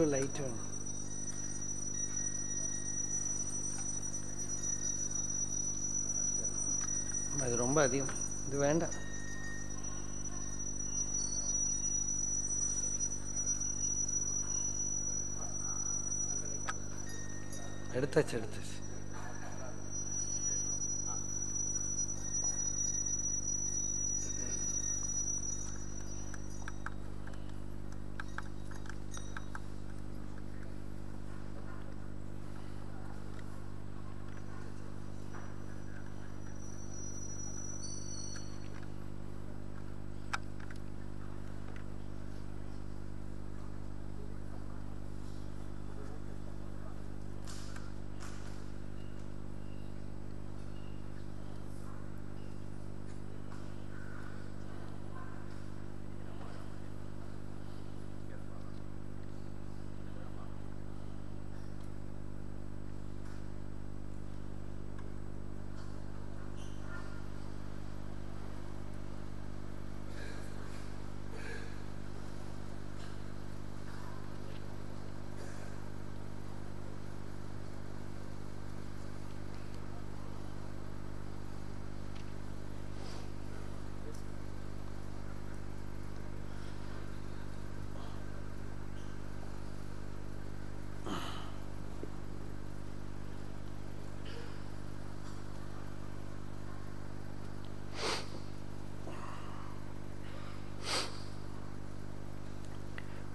இவ்வளோ லைட் வேணும் அது ரொம்ப அதிகம் இது வேண்டாம் எடுத்தாச்சு எடுத்தாச்சு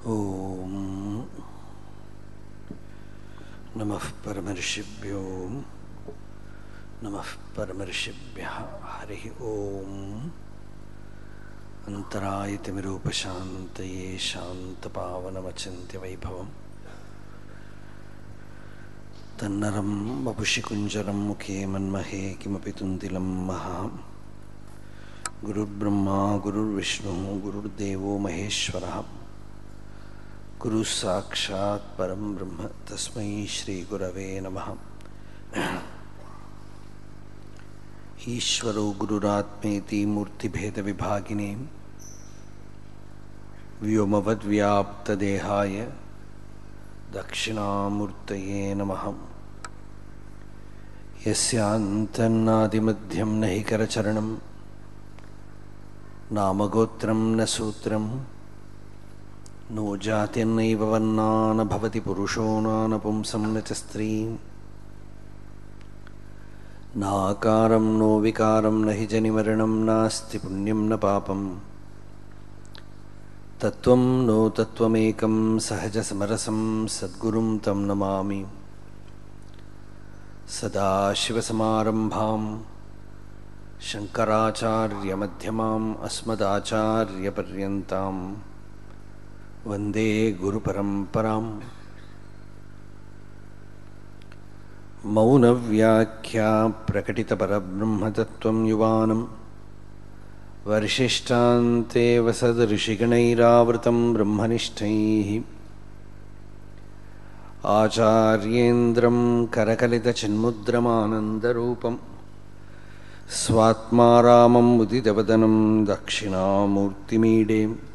ॐ नमः परमर्षिभ्यो नमः परमर्षिभ्यः हरिः ॐ अन्तरायतिमिरूपशान्तये शान्तपावनमचिन्त्यवैभवम् तन्नरं वपुषि कुञ्जरं मुखे मन्महे किमपि तुन्तिलं महा गुरुर्ब्रह्मा गुरुर्विष्णुः गुरुर्देवो महेश्वरः गुरुः साक्षात् परं ब्रह्म, तस्मै श्रीगुरवे नमः। ईश्वरो गुरुरात्मेति मूर्तिभेदविभागिने, व्योमवद्व्याप्तदेहाय दक्षिणामूर्तये नमः। यस्यान्तन्नादिमध्यं न हि करचरणं, नामगोत्रं न सूत्रम् नो जातिर्नैव वर्णा न भवति पुरुषो न च नो विकारं न हि नास्ति पुण्यं न पापं। तत्त्वं नो तत्त्वमेकं सहजसमरसं सद्गुरुं तं नमामि। सदाशिवसमारम्भां शङ्कराचार्यमध्यमाम् अस्मदाचार्यपर्यन्ताम्। वंदे गुरुपरम्पराम्। मौनव्याख्या प्रकटितपरब्रह्मतत्त्वं युवानं वर्षिष्ठान्ते वसदऋषिगणैरावृतं ब्रह्मनिष्ठैः। आचार्येन्द्रं करकलितचिन्मुद्रमानन्दरूपं स्वात्मा रामम् उदितवदनं दक्षिणामूर्तिमीडे।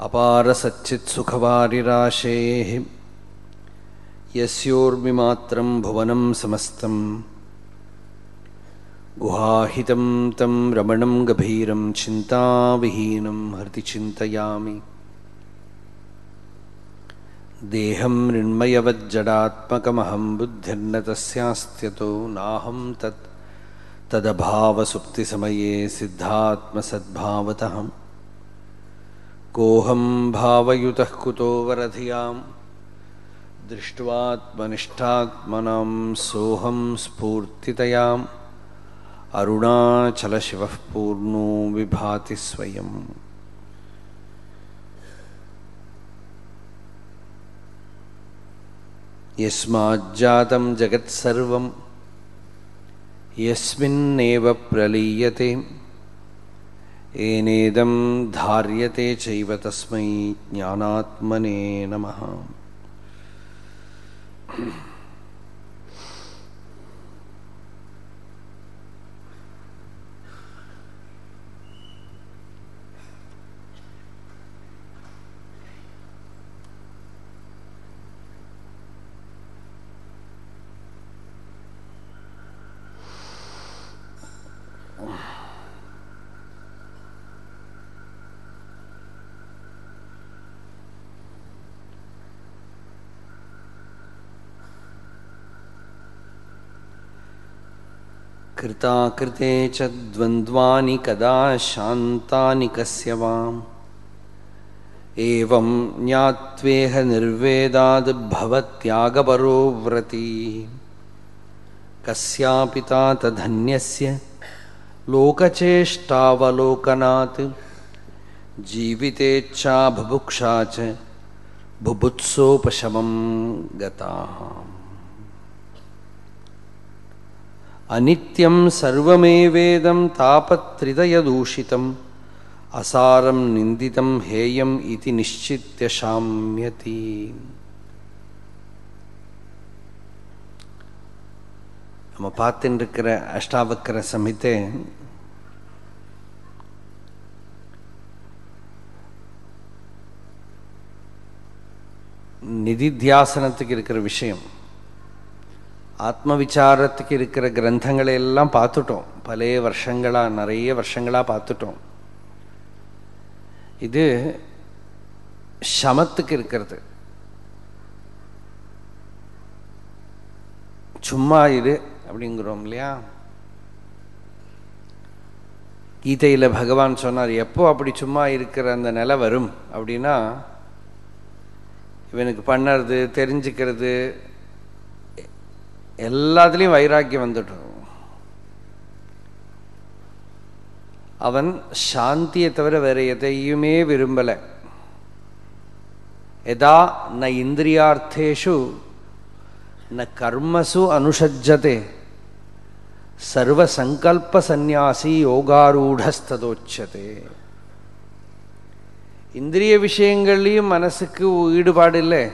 अपारसच्चित्सुखवारिराशेः यस्योर्मिमात्रं भुवनं समस्तं। गुहाहितं तं रमणं गभीरं चिन्ताविहीनं हृदि चिन्तयामि। देहं मृण्मयवज्जडात्मकमहं बुद्धिर्न तस्यास्त्यतो नाहं तत् तदभावसुप्तिसमये सिद्धात्मसद्भावतः कोऽहं भावयुतः कुतो वरधियाँ दृष्ट्वात्मनिष्ठात्मनां सोऽहं स्फूर्तितयाम्। अरुणाचलशिवः पूर्णो विभाति स्वयम्। यस्माज्जातं जगत्सर्वं यस्मिन्नेव प्रलीयते। येनेदं धार्यते चैव तस्मै ज्ञानात्मने नमः। कृताकृते च द्वन्द्वानि कदा शान्तानि कस्य वाम्। एवं ज्ञात्वेह निर्वेदाद्भवत्यागपरो व्रती। कस्यापि तातधन्यस्य लोकचेष्टावलोकनात् जीवितेच्छा बुभुक्षा च बुभुत्सोपशमं गताः। அனித்யம் சர்வமேவேதம் தாபத்ரிதயதூஷிதம் அசாரம் நிந்திதம் ஹேயம் இது நிச்சித்திய சாமியதி. நம்ம பார்த்துட்டு இருக்கிற அஷ்டாவக்கர சமித்தே நிதித்தியாசனத்துக்கு இருக்கிற விஷயம் ஆத்ம விசாரத்துக்கு இருக்கிற கிரந்தங்களை எல்லாம் பார்த்துட்டோம். பல வருஷங்களாக நிறைய வருஷங்களாக பார்த்துட்டோம். இது சமத்துக்கு இருக்கிறது. சும்மா இது அப்படிங்கிறோம் இல்லையா? கீதையில் பகவான் சொன்னார் எப்போ அப்படி சும்மா இருக்கிற அந்த நிலை வரும்? அப்படின்னா இவனுக்கு பண்ணுறது தெரிஞ்சுக்கிறது எல்லாத்துலேயும் வைராக்கியம் வந்துடும் அவன் சாந்தியை தவிர வேறு எதையுமே விரும்பலை. எதா ந இந்திரியார்த்தேஷு ந கர்மசு அனுஷஜதே சர்வசங்கல்பசன்யாசி யோகாரூடஸ்ததோச்சதே. இந்திரிய விஷயங்கள்லையும் மனசுக்கு ஈடுபாடு இல்லை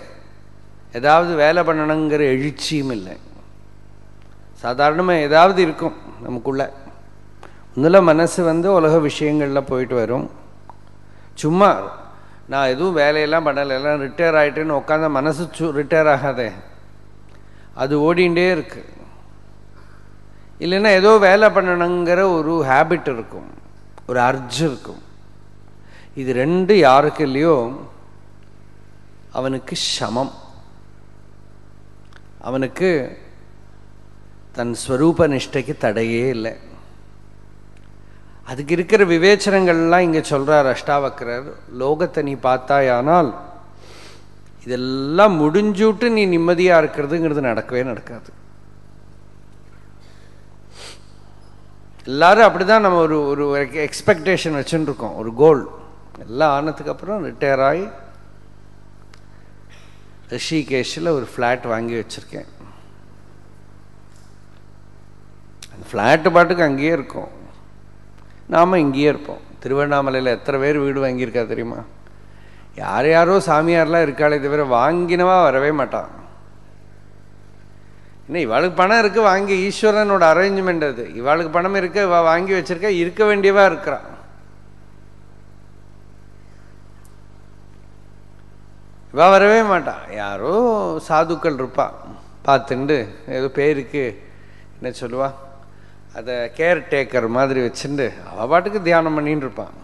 ஏதாவது வேலை பண்ணணுங்கிற எழுச்சியும் இல்லை. சாதாரணமாக ஏதாவது இருக்கும் நமக்குள்ள. ஒன்றில் மனசு வந்து உலக விஷயங்களில் போயிட்டு வரும். சும்மா நான் எதுவும் வேலையெல்லாம் பண்ணலை எல்லாம் ரிட்டையர் ஆகிட்டேன்னு உட்காந்த மனசு சு ரிட்டையர் ஆகாதே. அது ஓடிண்டே இருக்கு. இல்லைன்னா ஏதோ வேலை பண்ணணுங்கிற ஒரு ஹேபிட் இருக்கும். ஒரு அர்ஜ் இருக்கும். இது ரெண்டு யாருக்கு இல்லையோ அவனுக்கு சமம். அவனுக்கு தன் ஸ்வரூப நிஷ்டைக்கு தடையே இல்லை. அதுக்கு இருக்கிற விவேச்சனங்கள்லாம் இங்கே சொல்கிறார் அஷ்டாவக்கரர் லோகத்தை நீ பார்த்தாயானால் இதெல்லாம் முடிஞ்சுட்டு நீ நிம்மதியாக இருக்கிறதுங்கிறது நடக்கவே நடக்காது. எல்லாரும் அப்படிதான் நம்ம ஒரு ஒரு எக்ஸ்பெக்டேஷன் வச்சுருக்கோம் இருக்கோம் ஒரு கோல் எல்லாம் ஆனதுக்கு அப்புறம் ரிட்டையர் ஆகி ரிஷிகேஷில் ஒரு ஃப்ளாட் வாங்கி வச்சுருக்கேன் அந்த ஃப்ளாட்டு பாட்டுக்கு அங்கேயே இருக்கும். நாம் இங்கேயே இருப்போம். திருவண்ணாமலையில் எத்தனை பேர் வீடு வாங்கியிருக்கா தெரியுமா? யார் யாரோ சாமியார்லாம் இருக்காளே தவிர வாங்கினவா வரவே மாட்டான். என்ன இவாளுக்கு பணம் இருக்குது வாங்கி ஈஸ்வரனோட அரேஞ்ச்மெண்ட் அது. இவாளுக்கு பணம் இருக்க இவ வாங்கி வச்சிருக்க இருக்க வேண்டியவா இருக்கிறான். இவா வரவே மாட்டான் யாரோ சாதுக்கள் இருப்பா. பார்த்துண்டு ஏதோ பேருக்கு என்ன சொல்லுவா? அதை கேர் டேக்கர் மாதிரி வச்சுட்டு அவ பாட்டுக்கு தியானம் பண்ணின்னு இருப்பான்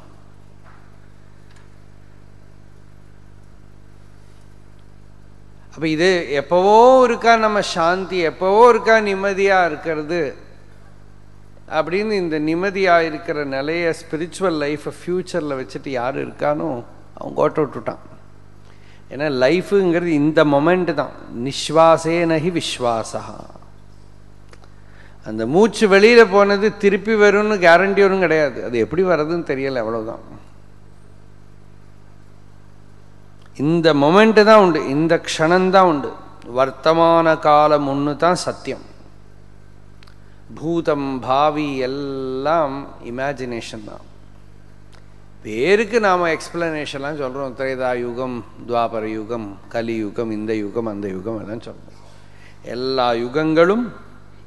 அப்போ இது எப்போவோ இருக்கா நம்ம சாந்தி எப்போவோ இருக்கா நிம்மதியாக இருக்கிறது அப்படின்னு இந்த நிம்மதியாக இருக்கிற நிலைய ஸ்பிரிச்சுவல் லைஃப்பை ஃப்யூச்சரில் வச்சுட்டு யார் இருக்கானோ அவன் கோட்டை விட்டுட்டான். ஏன்னா லைஃபுங்கிறது இந்த மொமெண்ட்டு தான். நிஸ்வாசே நகி விஸ்வாசா அந்த மூச்சு வெளியில் போனது திருப்பி வரும்னு கேரண்டி ஒன்றும் கிடையாது. அது எப்படி வர்றதுன்னு தெரியலை அவ்வளோதான் இந்த மொமெண்ட்டு தான் உண்டு. இந்த க்ஷணந்தான் உண்டு. வர்த்தமான காலம் ஒன்று தான் சத்தியம். பூதம் பாவி எல்லாம் இமேஜினேஷன் தான். பேருக்கு நாம் எக்ஸ்பிளனேஷன்லாம் சொல்கிறோம் திரேதா யுகம் துவாபர யுகம் கலியுகம் இந்த யுகம் அந்த யுகம் எல்லாம் சொல்கிறோம் எல்லா யுகங்களும்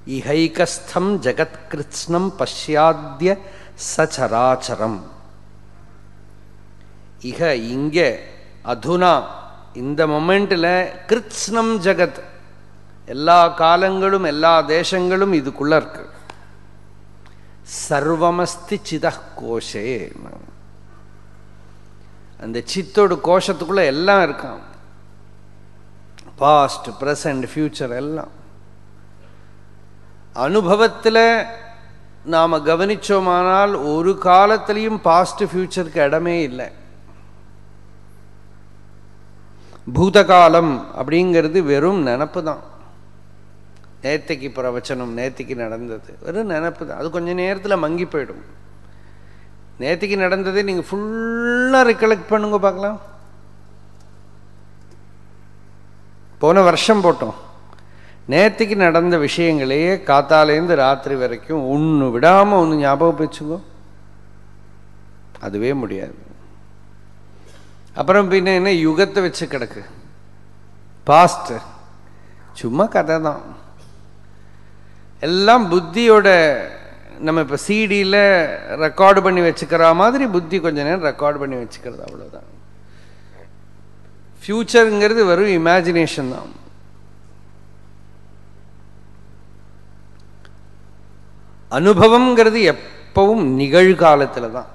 இகைகஸ்தம் ஜெகத்கிருத்ஸ்னம் பஷ்யாத்திய சச்சராச்சரம் இக இங்கே அதுனா இந்த மொமெண்ட்டில் கிருத்ஸ்னம் ஜகத் எல்லா காலங்களும் எல்லா தேசங்களும் இதுக்குள்ள இருக்கு. சர்வமஸ்தி சித கோஷே. அந்த சித்தோட கோஷத்துக்குள்ள எல்லாம் இருக்கான் பாஸ்ட் ப்ரெசண்ட் ஃபியூச்சர் எல்லாம். அனுபவத்தில் நாம் கவனிச்சோமானால் ஒரு காலத்திலையும் பாஸ்ட் ஃபியூச்சருக்கு இடமே இல்லை. பூதகாலம் அப்படிங்கிறது வெறும் நினப்பு தான். நேர்த்திக்கு பிரவச்சனம் நேர்த்திக்கு நடந்தது. வெறும் நினப்பு தான். அது கொஞ்சம் நேரத்தில் மங்கி போயிடும். நேர்த்திக்கு நடந்ததை நீங்கள் ஃபுல்லாக ரிகலெக்ட் பண்ணுங்க பார்க்கலாம். போன வருஷம் போட்டோம். நேற்றுக்கு நடந்த விஷயங்களையே காத்தாலேருந்து ராத்திரி வரைக்கும் ஒன்று விடாமல் ஒன்று ஞாபகம் வச்சுக்கோ. அதுவே முடியாது. அப்புறம் பின்ன என்ன யுகத்தை வச்சு கிடக்கு. பாஸ்ட்டு சும்மா கதை தான். எல்லாம் புத்தியோட நம்ம இப்போ சிடியில் ரெக்கார்டு பண்ணி வச்சுக்கிற மாதிரி புத்தி கொஞ்ச நேரம் ரெக்கார்டு பண்ணி வச்சுக்கிறது அவ்வளோதான் ஃப்யூச்சருங்கிறது வெறும் இமேஜினேஷன் தான். அனுபவம்ங்கிறது எப்பவும் நிகழ்காலத்தில் தான்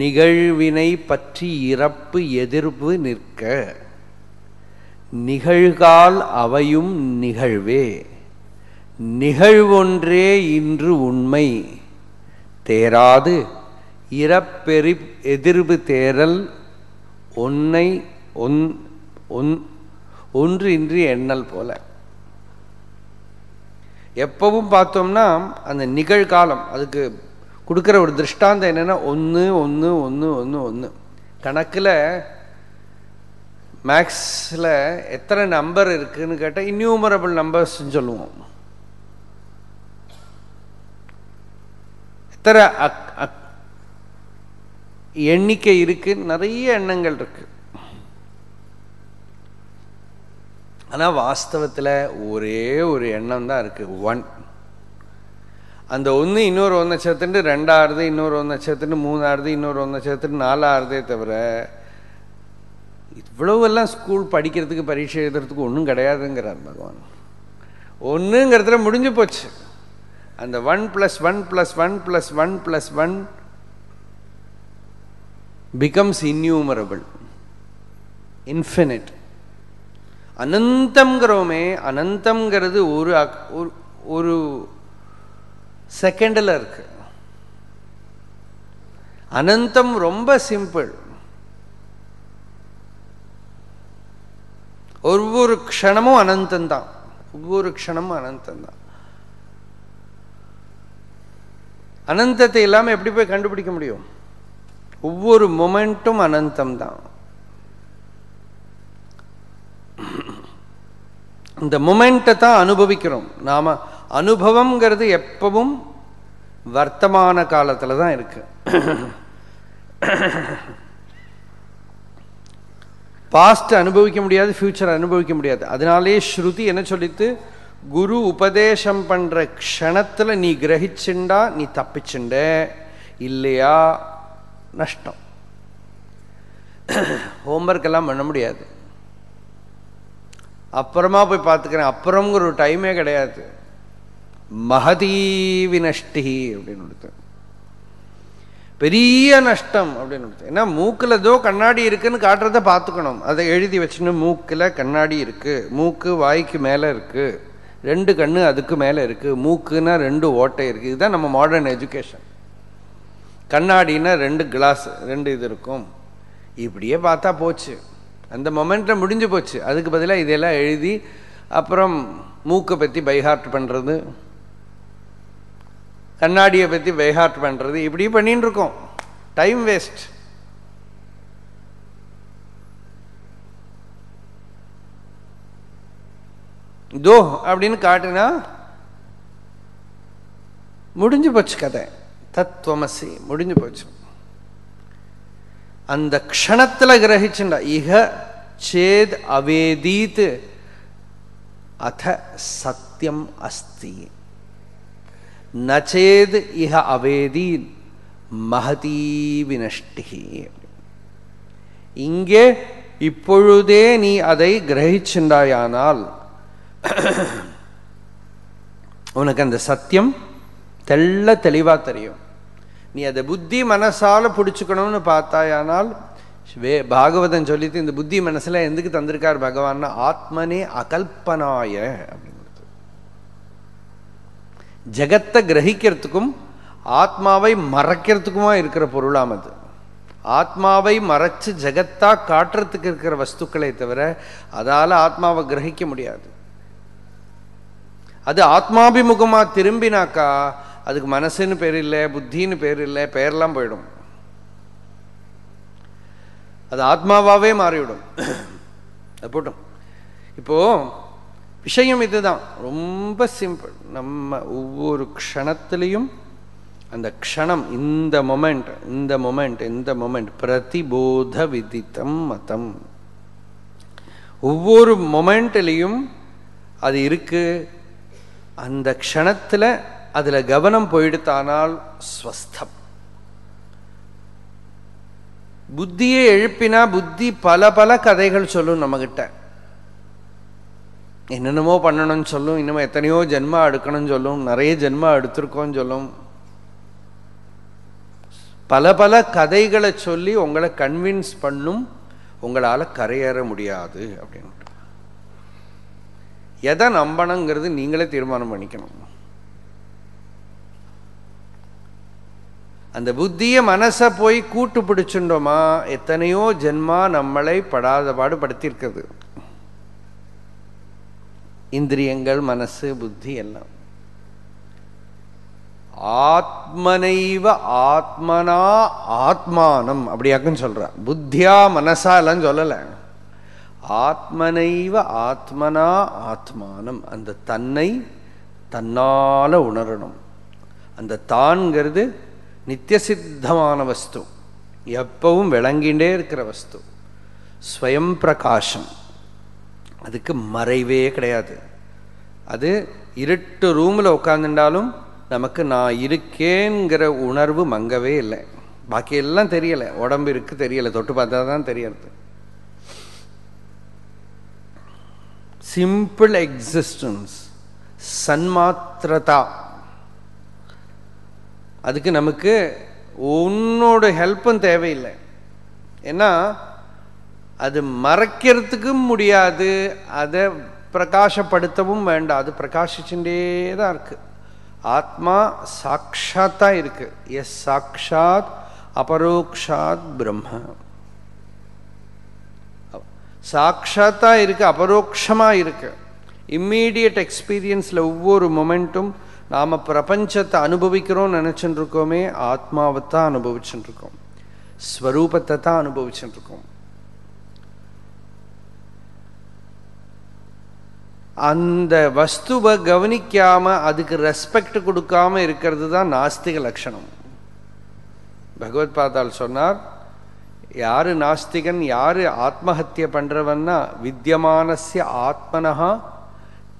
நிகழ்வினை பற்றி இறப்பு எதிர்ப்பு நிற்க நிகழ்கால் அவையும் நிகழ்வே நிகழ்வொன்றே இன்று உண்மை தேராது இறப்பெறி எதிர்வு தேரல் ஒன்னை ஒன் ஒன்று இன்றி எண்ணல் போல. எப்பவும் பார்த்தோம்னா அந்த நிகழ்காலம் அதுக்கு கொடுக்குற ஒரு திருஷ்டாந்தம் என்னென்னா ஒன்று ஒன்று ஒன்று ஒன்று ஒன்று கணக்கில் மேக்ஸில் எத்தனை நம்பர் இருக்குதுன்னு கேட்டால் இன்யூமரபிள் நம்பர்ஸ்ன்னு சொல்லுவோம். எத்தனை அக் எண்ணிக்கை இருக்குன்னு நிறைய எண்ணங்கள் இருக்குது ஆனால் வாஸ்தவத்தில் ஒரே ஒரு எண்ணம் தான் இருக்குது ஒன் அந்த ஒன்று இன்னொரு ஒன்று நட்சத்திரத்து ரெண்டாவது இன்னொரு ஒன்று சேர்த்துட்டு மூணாவது இன்னொரு ஒன்றை சேர்த்துட்டு நாலாவதே தவிர இவ்வளவெல்லாம் ஸ்கூல் படிக்கிறதுக்கு பரீட்சை எழுதுறதுக்கு ஒன்றும் கிடையாதுங்கிறார் பகவான். ஒன்றுங்கிறதுல முடிஞ்சு போச்சு. அந்த one plus one plus one plus one plus one becomes innumerable infinite அனந்தம்ங்கிறோமே அனந்தம்ங்கிறது ஒரு ஒரு செகண்டில் இருக்கு. அனந்தம் ரொம்ப சிம்பிள் ஒவ்வொரு க்ஷணமும் அனந்தந்தான் ஒவ்வொரு க்ஷணமும் அனந்தந்தான் அனந்தத்தை இல்லாமல் எப்படி போய் கண்டுபிடிக்க முடியும்? ஒவ்வொரு மொமெண்ட்டும் அனந்தம் தான் இந்த மொமெண்ட்டை தான் அனுபவிக்கிறோம். நாம் அனுபவம்ங்கிறது எப்பவும் வர்த்தமான காலத்தில் தான் இருக்கு. பாஸ்ட் அனுபவிக்க முடியாது ஃபியூச்சர் அனுபவிக்க முடியாது. அதனாலே ஸ்ருதி என்ன சொல்லித்து குரு உபதேசம் பண்ணுற க்ஷணத்தில் நீ கிரகிச்சுண்டா நீ தப்பிச்சுண்ட. இல்லையா? நஷ்டம். ஹோம்ஒர்க் எல்லாம் பண்ண முடியாது. அப்புறமா போய் பார்த்துக்கிறேன். அப்புறம்ங்கிற ஒரு டைமே கிடையாது. மகதீ வினஷ்டி அப்படின்னு கொடுத்தேன். பெரிய நஷ்டம் அப்படின்னு கொடுத்தேன். ஏன்னா மூக்கில் ஏதோ கண்ணாடி இருக்குன்னு காட்டுறத பார்த்துக்கணும். அதை எழுதி வச்சுன்னு மூக்கில் கண்ணாடி இருக்குது மூக்கு வாய்க்கு மேலே இருக்குது ரெண்டு கண்ணு அதுக்கு மேலே இருக்குது மூக்குன்னா ரெண்டு ஓட்டை இருக்குது இதுதான் நம்ம மாடர்ன் எஜுகேஷன் கண்ணாடின்னா ரெண்டு கிளாஸ் ரெண்டு இது இருக்கும். இப்படியே பார்த்தா போச்சு. அந்த மொமெண்ட்டில் முடிஞ்சு போச்சு. அதுக்கு பதிலாக இதெல்லாம் எழுதி அப்புறம் மூக்கை பற்றி பைஹார்ட் பண்ணுறது கண்ணாடியை பற்றி பைஹார்ட் பண்ணுறது இப்படி பண்ணின்னு இருக்கோம். டைம் வேஸ்ட் இதோ அப்படின்னு காட்டுனா முடிஞ்சு போச்சு கதை. தத்துவமசி முடிஞ்சு போச்சு. அந்த க்ஷணத்தில் கிரகிச்சுண்டா. இக சேத் அவேதீத் அத சத்தியம் அஸ்தி. நச்சேத் இஹ அவேதீன் மகதீ வினஷ்டி. இங்கே இப்பொழுதே நீ அதை கிரகிச்சுண்டாயானால் உனக்கு அந்த சத்தியம் தெள்ள தெளிவாக தெரியும். நீ அதை புத்தி மனசால பிடிச்சிக்கணும்னு பார்த்தாயானால் வே பாகவதன் சொல்லிட்டு இந்த புத்தி மனசுல எதுக்கு தந்திருக்கார் பகவான் ஆத்மனே அகல்பனாய அப்படிங்கிறது. ஜகத்தை கிரகிக்கிறதுக்கும் ஆத்மாவை மறைக்கிறதுக்குமா இருக்கிற பொருளாம் அது. ஆத்மாவை மறைச்சு ஜகத்தா காட்டுறதுக்கு இருக்கிற வஸ்துக்களை தவிர அதால ஆத்மாவை கிரகிக்க முடியாது. அது ஆத்மாபிமுகமாக திரும்பினாக்கா அதுக்கு மனசுன்னு பேர் இல்லை புத்தின்னு பேர் இல்லை பெயர்லாம் போயிடும். அது ஆத்மாவாகவே மாறிவிடும். அது போட்டும். இப்போ விஷயம் இதுதான். ரொம்ப சிம்பிள் நம்ம ஒவ்வொரு க்ஷணத்துலேயும் அந்த க்ஷணம் இந்த மொமெண்ட் இந்த மொமெண்ட் இந்த மொமெண்ட் பிரதிபோத விதித்தம் மதம். ஒவ்வொரு மொமெண்ட்லேயும் அது இருக்குது அந்த க்ஷணத்தில் அதுல கவனம் போயிடுத்தானால் ஸ்வஸ்தம். புத்தியை எழுப்பினா புத்தி பல பல கதைகள் சொல்லும் நம்மகிட்ட. என்னென்னமோ பண்ணணும்னு சொல்லும் இன்னமும் எத்தனையோ ஜென்மா எடுக்கணும்னு சொல்லும் நிறைய ஜென்மா எடுத்திருக்கோம்னு சொல்லும். பல பல கதைகளை சொல்லி உங்களை கன்வின்ஸ் பண்ணும் உங்களால கரையேற முடியாது அப்படின்னு எதை நம்பணுங்கிறது நீங்களே தீர்மானம் பண்ணிக்கணும். அந்த புத்தியை மனசை போய் கூட்டு பிடிச்சுட்டோமா எத்தனையோ ஜென்மா நம்மளை படாத பாடுபடுத்தியிருக்கிறது இந்திரியங்கள் மனசு புத்தி எல்லாம். ஆத்மனைவ ஆத்மனா ஆத்மானம் அப்படியாக்குன்னு சொல்ற. புத்தியா மனசா சொல்லலை. ஆத்மனைவ ஆத்மனா ஆத்மானம். அந்த தன்னை தன்னால் உணரணும். அந்த தான்கிறது நித்தியசித்தமான வஸ்து. எப்பவும் விளங்கிண்டே இருக்கிற வஸ்து. ஸ்வயம் பிரகாஷம் அதுக்கு மறைவே கிடையாது. அது இருட்டு ரூமில் உட்காந்துட்டாலும் நமக்கு நான் இருக்கேங்கிற உணர்வு மங்கவே இல்லை. பாக்கி எல்லாம் தெரியலை. உடம்பு இருக்கு தெரியலை. தொட்டு பார்த்தா தான் தெரியறது. சிம்பிள் எக்ஸிஸ்டன்ஸ் சன்மாத்திரதா. அதுக்கு நமக்கு உன்னோட ஹெல்ப்பும் தேவையில்லை. ஏன்னா அது மறைக்கிறதுக்கும் முடியாது அதை பிரகாசப்படுத்தவும் வேண்டாம். அது பிரகாசிச்சுட்டே தான் இருக்குது ஆத்மா சாட்சாத்தா இருக்குது எஸ் சாட்சாத் அபரோக்ஷாத் பிரம்ம. சாட்சாத்தாக இருக்கு அபரோக்ஷமாக இருக்குது இம்மீடியட் எக்ஸ்பீரியன்ஸில் ஒவ்வொரு மொமெண்ட்டும் நாம் பிரபஞ்சத்தை அனுபவிக்கிறோம்னு நினச்சிட்டு இருக்கோமே ஆத்மாவை தான் அனுபவிச்சுட்டு இருக்கோம் ஸ்வரூபத்தை தான் அனுபவிச்சுட்டு இருக்கோம் அந்த வஸ்துவை கவனிக்காம அதுக்கு ரெஸ்பெக்ட் கொடுக்காம இருக்கிறது தான் நாஸ்திக லட்சணம். பகவத் பாதால் சொன்னார் யாரு நாஸ்திகன் யாரு ஆத்மஹத்திய பண்றவன்னா வித்தியமானசிய ஆத்மனஹா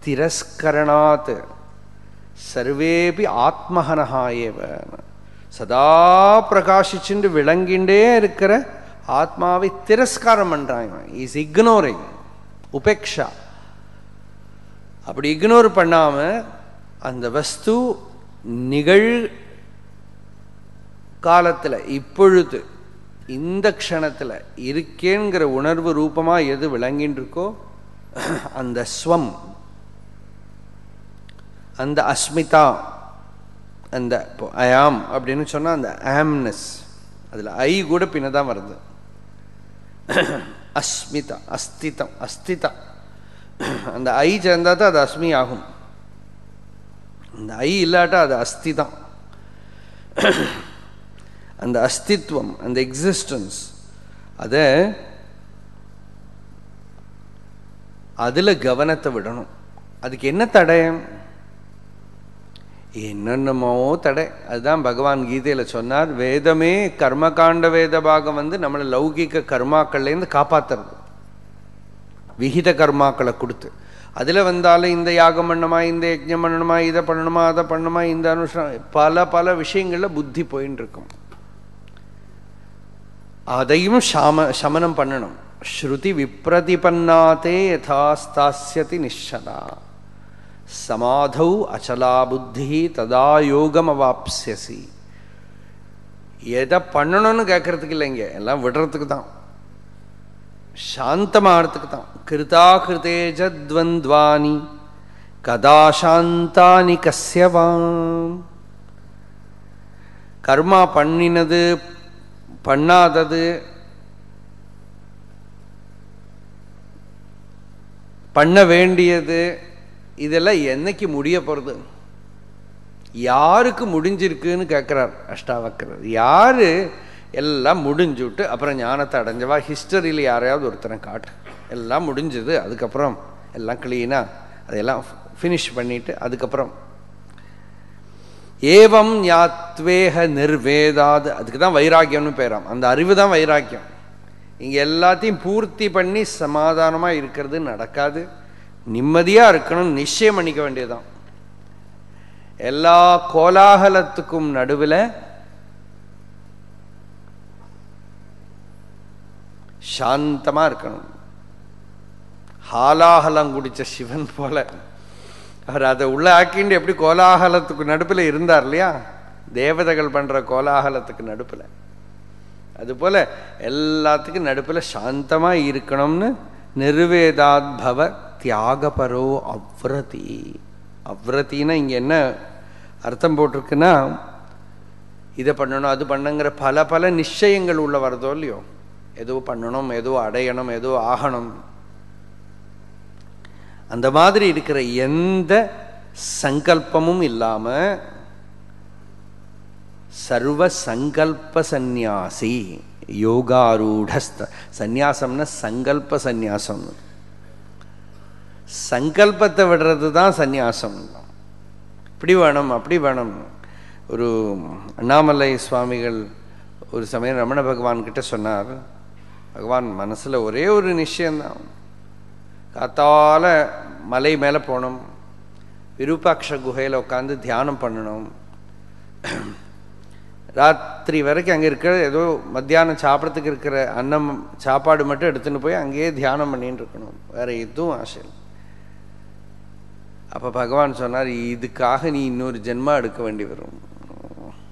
திரஸ்கரணாத். சர்வேபி ஆத்மஹனஹா ஏவ. சதா பிரகாசிச்சுண்டு விளங்கிண்டே இருக்கிற ஆத்மாவை திரஸ்காரம் பண்றாங்க இஸ் இக்னோரிங் உபேக்ஷா. அப்படி இக்னோர் பண்ணாம அந்த வஸ்து நிகழ் காலத்தில் இப்பொழுது இந்த க்ஷணத்தில் இருக்கேங்கிற உணர்வு ரூபமாக எது விளங்கின்னு இருக்கோ அந்த ஸ்வம். அந்த அஸ்மிதா அந்த அயாம் அப்படின்னு சொன்னால் அந்த ஆம்னஸ் அதில் ஐ கூட பின்னதான் வருது. அஸ்மிதா அஸ்திதம் அஸ்திதா. அந்த ஐ சேர்ந்தா தான் அது அஸ்மி ஆகும். அந்த ஐ இல்லாட்டா அது அஸ்தி தான் அந்த அஸ்தித்வம் அந்த எக்ஸிஸ்டன்ஸ் அதை அதில் கவனத்தை விடணும். அதுக்கு என்ன தடயம் என்னென்னமோ தடை. அதுதான் பகவான் கீதையில் சொன்னார் வேதமே கர்மகாண்ட வேத பாகம் வந்து நம்மளை லௌகிக கர்மாக்கள்லேருந்து காப்பாத்துறது. விகித கர்மாக்களை கொடுத்து. அதில் வந்தாலும் இந்த யாகம் பண்ணணுமா இந்த யஜ்ஞம் பண்ணணுமா இதை பண்ணணுமா அதை பண்ணணுமா இந்த அனுஷ்டானம். பல பல விஷயங்களில் புத்தி போயின்னு இருக்கும் அதையும் சாம சமனம் பண்ணணும். ஸ்ருதி விப்ரதிபன்னாத்தே யதாஸ்தாஸ்யதி நிஷதா சமாதௌ அச்சலா புத்தி ததா யோகம் அவாப்சியசி எதை பண்ணணும்னு கேட்கறதுக்கு இல்லைங்க எல்லாம் விடுறதுக்கு தான். சாந்தமாகறதுக்கு தான். கிருதா கிருதேஜத்வந்த்வானி கதா சாந்தானி கசியவாம் கர்மா பண்ணினது பண்ணாதது பண்ண வேண்டியது இதெல்லாம் என்னைக்கு முடிய போகிறது யாருக்கு முடிஞ்சிருக்குன்னு கேட்குறார் அஷ்டாவக்கரர் யாரு? எல்லாம் முடிஞ்சுட்டு அப்புறம் ஞானத்தை அடைஞ்சவா? ஹிஸ்டரியில் யாரையாவது ஒருத்தனை காட்டு. எல்லாம் முடிஞ்சது அதுக்கப்புறம் எல்லாம் கிளீனாக அதையெல்லாம் ஃபினிஷ் பண்ணிட்டு அதுக்கப்புறம். ஏவம் யாத்வேக நிர்வேதாது அதுக்கு தான் வைராக்கியம்னு பேராம். அந்த அறிவு தான் வைராக்கியம். இங்கே எல்லாத்தையும் பூர்த்தி பண்ணி சமாதானமாக இருக்கிறது நடக்காது. நிம்மதியாக இருக்கணும்னு நிச்சயம் பண்ணிக்க வேண்டியதுதான். எல்லா கோலாகலத்துக்கும் நடுவில் சாந்தமாக இருக்கணும். ஹாலாகலம் குடிச்ச சிவன் போல. அவர் அதை உள்ள ஆக்கிண்டு எப்படி கோலாகலத்துக்கு நடுப்பில் இருந்தார் இல்லையா? தேவதைகள் பண்ணுற கோலாகலத்துக்கு நடுப்பில். அதுபோல் எல்லாத்துக்கும் நடுப்பில் சாந்தமாக இருக்கணும்னு நிர்வேதாத்பவ தியாகபரோ அவ்ரதி அவ்ரத்தின்னா இங்கே என்ன அர்த்தம் போட்டிருக்குன்னா இதை பண்ணணும் அது பண்ணுங்கிற பல பல நிச்சயங்கள் உள்ள வரதோ இல்லையோ? ஏதோ பண்ணணும் ஏதோ அடையணும் ஏதோ ஆகணும். அந்த மாதிரி இருக்கிற எந்த சங்கல்பமும் இல்லாமல் சர்வ சங்கல்ப சந்நியாசி யோகாரூடஸ்த சந்நியாசம்னா சங்கல்ப சந்நியாசம். சங்கல்பத்தை விடுறது தான் சந்நியாசம். இப்படி வேணும் அப்படி வேணும். ஒரு அண்ணாமலை சுவாமிகள் ஒரு சமயம் ரமண பகவான்கிட்ட சொன்னார் பகவான் மனசில் ஒரே ஒரு நிச்சயம்தான். காத்தால மலை மேலே போகணும். விருப்பாட்ச குகையில் உட்காந்து தியானம் பண்ணணும். ராத்திரி வரைக்கும் அங்கே இருக்கிற ஏதோ மத்தியானம் சாப்பிட்றதுக்கு இருக்கிற அன்னம் சாப்பாடு மட்டும் எடுத்துன்னு போய் அங்கேயே தியானம் பண்ணின்னு இருக்கணும். வேறு எதுவும் ஆசை அப்போ பகவான் சொன்னார் இதுக்காக நீ இன்னொரு ஜென்மா எடுக்க வேண்டி வரும்.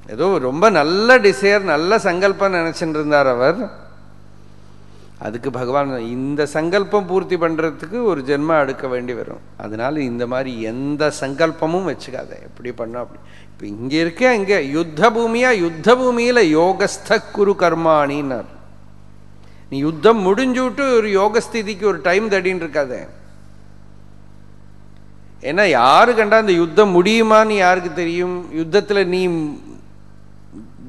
ஏதோ ரொம்ப நல்ல டிசைர் நல்ல சங்கல்பம் நினச்சிட்டு இருந்தார் அவர். அதுக்கு பகவான் இந்த சங்கல்பம் பூர்த்தி பண்றதுக்கு ஒரு ஜென்மா எடுக்க வேண்டி வரும். அதனால இந்த மாதிரி எந்த சங்கல்பமும் வச்சுக்காத. எப்படி பண்ணோம் அப்படி. இப்போ இங்க இருக்க இங்கே? யுத்த பூமியா? யுத்த பூமியில யோகஸ்த குரு கர்மாணின்னார் நீ யுத்தம் முடிஞ்சுட்டு ஒரு யோகஸ்திதிக்கு ஒரு டைம் தடின்னு இருக்காதே. ஏன்னா யாரு கண்டா அந்த யுத்தம் முடியுமான்னு யாருக்கு தெரியும்? யுத்தத்தில் நீ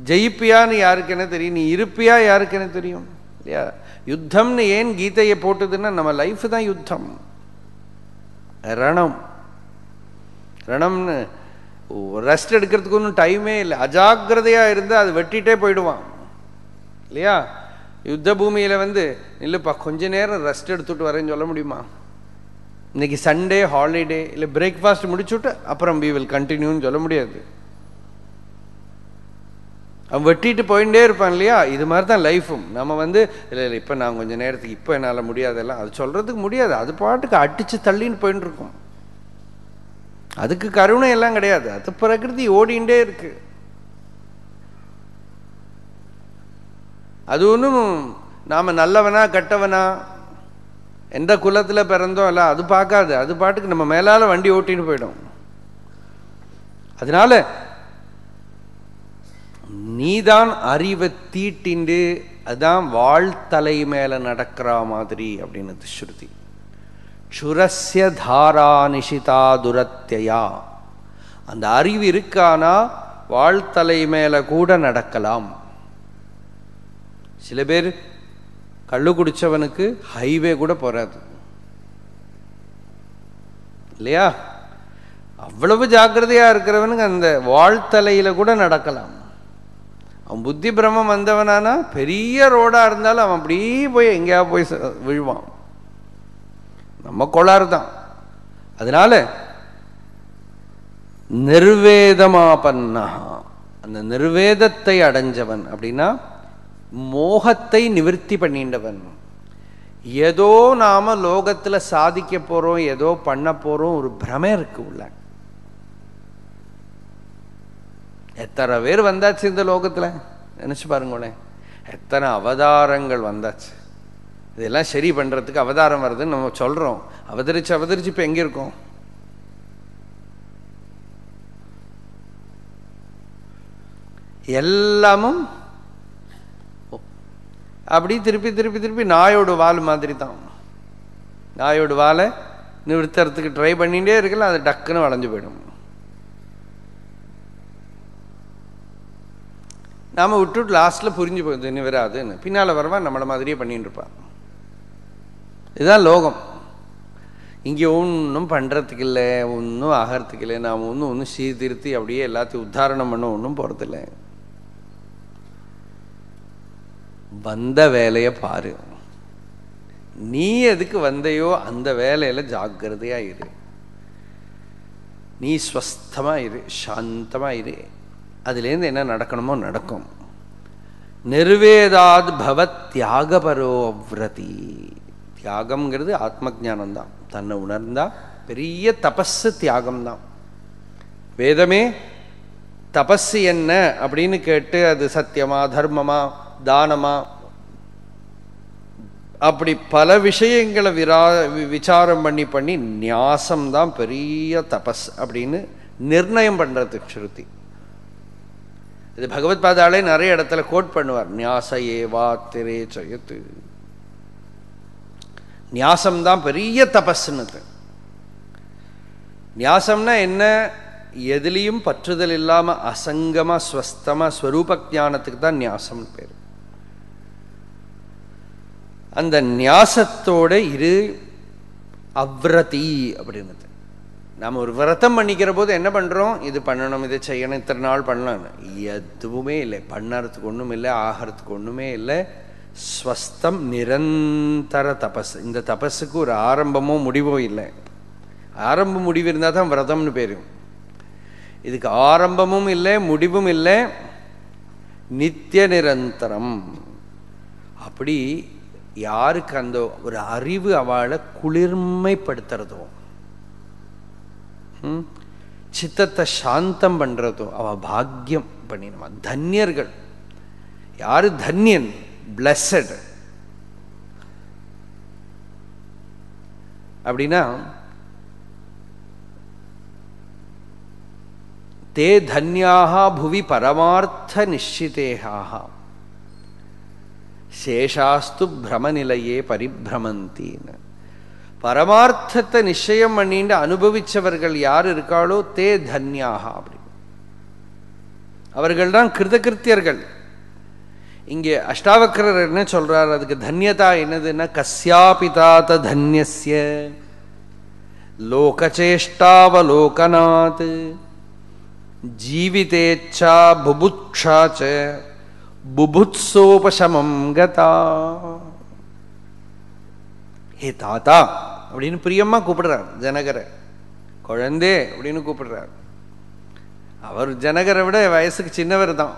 ஜெயிப்பியான்னு யாருக்கு என்ன தெரியும்? நீ இருப்பியா யாருக்கு என்ன தெரியும்? இல்லையா? யுத்தம்னு ஏன் கீதையை போட்டதுன்னா நம்ம லைஃப் தான் யுத்தம். ரணம். ரணம்னு ரெஸ்ட் எடுக்கிறதுக்கு ஒன்றும் டைமே இல்லை. அஜாக்கிரதையாக இருந்தால் அது வெட்டிகிட்டே போயிடுவான். இல்லையா? யுத்த பூமியில் வந்து இல்லைப்பா கொஞ்ச நேரம் ரெஸ்ட் எடுத்துகிட்டு வரேன்னு சொல்ல முடியுமா? இன்னைக்கு சண்டே ஹாலிடே இல்லை பிரேக்ஃபாஸ்ட் முடிச்சுட்டு அப்புறம் வி வில் கண்டினியூன்னு சொல்ல முடியாது. அவன் வெட்டிட்டு போயிட்டே இருப்பான் இல்லையா? இது மாதிரி தான் லைஃபும் நம்ம வந்து இல்லை இல்லை இப்போ நான் கொஞ்சம் நேரத்துக்கு இப்போ என்னால் முடியாதெல்லாம் அது சொல்கிறதுக்கு முடியாது. அது பாட்டுக்கு அடித்து தள்ளின்னு போயின்னு இருக்கும். அதுக்கு கருணை எல்லாம் கிடையாது. அது பிரகிருதி ஓடிண்டே இருக்கு. அது ஒன்றும் நாம் நல்லவனா கெட்டவனா எந்த குலத்தில் பிறந்தோம் இல்லை அது பார்க்காது. அது பாட்டுக்கு நம்ம மேலால வண்டி ஓட்டின்னு போயிடும். அதனால நீதான் அறிவை தீட்டிண்டு அதான் வாழ்த்தலை மேல நடக்கிற மாதிரி அப்படின்னு ஸ்ருதி. சுரஸ்ய தாரா நிஷிதா துரத்தியா அந்த அறிவு இருக்கானா வாழ்த்தலை மேல கூட நடக்கலாம். சில பேர் கள்ளு குடிச்சவனுக்கு ஹைவே கூட போறாது. இல்லையா? அவ்வளவு ஜாக்கிரதையா இருக்கிறவனுக்கு அந்த வாழ்த்தலையில கூட நடக்கலாம். அவன் புத்தி பிரமம் வந்தவனானா பெரிய ரோடா இருந்தாலும் அவன் அப்படியே போய் எங்கேயா போய் ச- விழுவான். நம்ம கோளாறு தான் அதனால நிர்வேதமாபன்னா அந்த நிர்வேதத்தை அடைஞ்சவன் அப்படின்னா மோகத்தை நிவர்த்தி பண்ணிட்டவன் ஏதோ நாம லோகத்துல சாதிக்க போறோம் ஏதோ பண்ண போறோம் ஒரு பிரமை இருக்கு உள்ள. எத்தனை பேர் வந்தாச்சு இந்த லோகத்துல? நினைச்சு பாருங்களேன். எத்தனை அவதாரங்கள் வந்தாச்சு. இதெல்லாம் சரி பண்றதுக்கு அவதாரம் வருதுன்னு நம்ம சொல்றோம். அவதரிச்சு அவதரிச்சு இப்ப எங்கே இருக்கோம்? எல்லாமும் அப்படி திருப்பி திருப்பி திருப்பி நாயோட வால் மாதிரி தான் நாயோட வாலை நிறுத்துறதுக்கு ட்ரை பண்ணிகிட்டே இருக்கலாம் அது டக்குன்னு வளைஞ்சு போயிடும். நாம் விட்டுட்டு லாஸ்ட்டில் புரிஞ்சு போகுது இனி வராதுன்னு. பின்னால் வரவன் நம்மளை மாதிரியே பண்ணிட்டு இருப்பான் இதுதான் லோகம். இங்கே ஒன்றும் பண்ணுறதுக்கு இல்லை ஒன்றும் ஆகிறதுக்கு இல்லை. நாம் ஒன்றும் ஒன்றும் சீர்திருத்தி அப்படியே எல்லாத்தையும் உத்தாரணம் பண்ண ஒன்றும் போகிறதில்ல வந்த வேலையை பாரு. நீ எதுக்கு வந்தையோ அந்த வேலையில ஜாக்கிரதையா இரு. நீ ஸ்வஸ்தமா இரு சாந்தமா இரு. அதுலேருந்து என்ன நடக்கணுமோ நடக்கும். நிர்வேதாத் பவ தியாகபரோ விரதி. தியாகம்ங்கிறது ஆத்ம ஞானம் தான் தன்னை உணர்ந்தா பெரிய தபஸு தியாகம் தான் வேதமே தபஸ் என்ன அப்படின்னு கேட்டு அது சத்தியமா தர்மமா தானமா? அப்படி பல விஷயங்களை விரா வி- விசாரம் பண்ணி பண்ணி நியாசம் தான் பெரிய தபஸ் அப்படின்னு நிர்ணயம் பண்ணுறதுக்கு ஸ்ருதி. இது பகவத் பாதாலே நிறைய இடத்துல கோட் பண்ணுவார். நியாச ஏவா திரே சயத்து. நியாசம் தான் பெரிய தபஸ்னுது. நியாசம்னா என்ன? எதுலேயும் பற்றுதல் இல்லாமல் அசங்கமாக ஸ்வஸ்தமா ஸ்வரூப ஞானத்துக்கு தான் நியாசம்னு பேர். அந்த நியாசத்தோட இரு அவ்ரதி அப்படின்னு நாம் ஒரு விரதம் பண்ணிக்கிற போது என்ன பண்ணுறோம் இது பண்ணணும் இதை செய்யணும் இத்தனை நாள் பண்ணலாம்னு எதுவுமே இல்லை. பண்ணறதுக்கு ஒன்றும் இல்லை ஆகிறதுக்கு ஒன்றுமே இல்லை. ஸ்வஸ்தம் நிரந்தர தபஸ். இந்த தபஸுக்கு ஒரு ஆரம்பமோ முடிவோ இல்லை. ஆரம்ப முடிவு இருந்தால் தான் விரதம்னு பேரு. இதுக்கு ஆரம்பமும் இல்லை முடிவும் இல்லை. நித்திய நிரந்தரம். அப்படி யாருக்கு அந்த ஒரு அறிவு அவளை குளிர்மைப்படுத்துறதோ சித்தத்தை சாந்தம் பண்ணுறதோ அவள் பாக்கியம் பண்ணினவா தன்யர்கள். யார் தன்யன்? பிளஸட் அப்படின்னா தே தன்யாக புவி பரமார்த்த நிச்சிதேகாக சேஷாஸ்து பிரமநிலையே பரிபிரமந்தின்னு பரமார்த்தத்தை நிச்சயம் பண்ணிட்டு அனுபவிச்சவர்கள் யார் இருக்காளோ தே தன்யாக அப்படி. அவர்கள் தான் கிருதகிருத்தியர்கள். இங்கே அஷ்டாவக்கரர் என்ன சொல்றார்? அதுக்கு தன்யதா என்னதுன்னா கஸ்யாபிதாத்த தன்யசிய லோகச்சேஷ்டாவலோகநாத். ஜீவிதேச்சா புபுட்சா புபுத்சோபசமம் கதா ஹே தாத்தா அப்படின்னு பிரியமா கூப்பிடுறார் ஜனகரை. குழந்தே அப்படின்னு கூப்பிடுறார். அவர் ஜனகரை விட வயசுக்கு சின்னவர் தான்.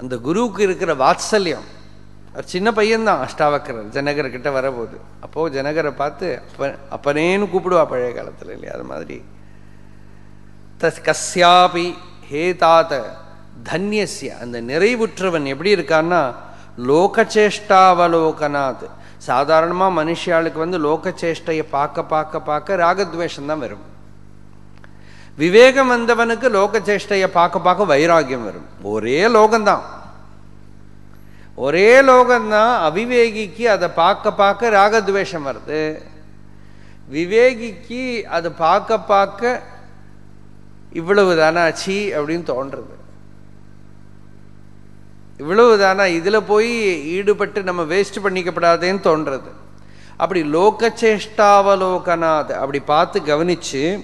அந்த குருவுக்கு இருக்கிற வாத்சல்யம் அவர் சின்ன பையன்தான் அஷ்டாவக்கரர் ஜனகர் கிட்ட வரபோது. அப்போ ஜனகரை பார்த்து அப்ப அப்பனேன்னு கூப்பிடுவா பழைய காலத்துல இல்லையா? அது மாதிரி. தஸ் கஸ்யாபி ஹே தாத்த தன்யசிய அந்த நிறைவுற்றவன் எப்படி இருக்கான்னா லோகச்சேஷ்டாவலோகனாத் சாதாரணமா மனுஷியாளுக்கு வந்து லோகச்சேஷ்டையை பார்க்க பார்க்க பார்க்க ராகத்வேஷம் தான் வரும். விவேகம் வந்தவனுக்கு லோகச்சேஷ்டையை பார்க்க பார்க்க வைராகியம் வரும். ஒரே லோகம்தான். ஒரே லோகம்தான் அவிவேகிக்கு அதை பார்க்க பார்க்க ராகத்வேஷம் வருது. விவேகிக்கு அதை பார்க்க பார்க்க இவ்வளவு தானா அப்படின்னு தோன்றுறது இவ்வளவு தானா இதுல போய் ஈடுபட்டு நம்ம வேஸ்ட் பண்ணிக்கப்படாதேன்னு தோன்றது. அப்படி லோகச்சேஷ்டாவலோகனாத் அப்படி பார்த்து கவனிச்சு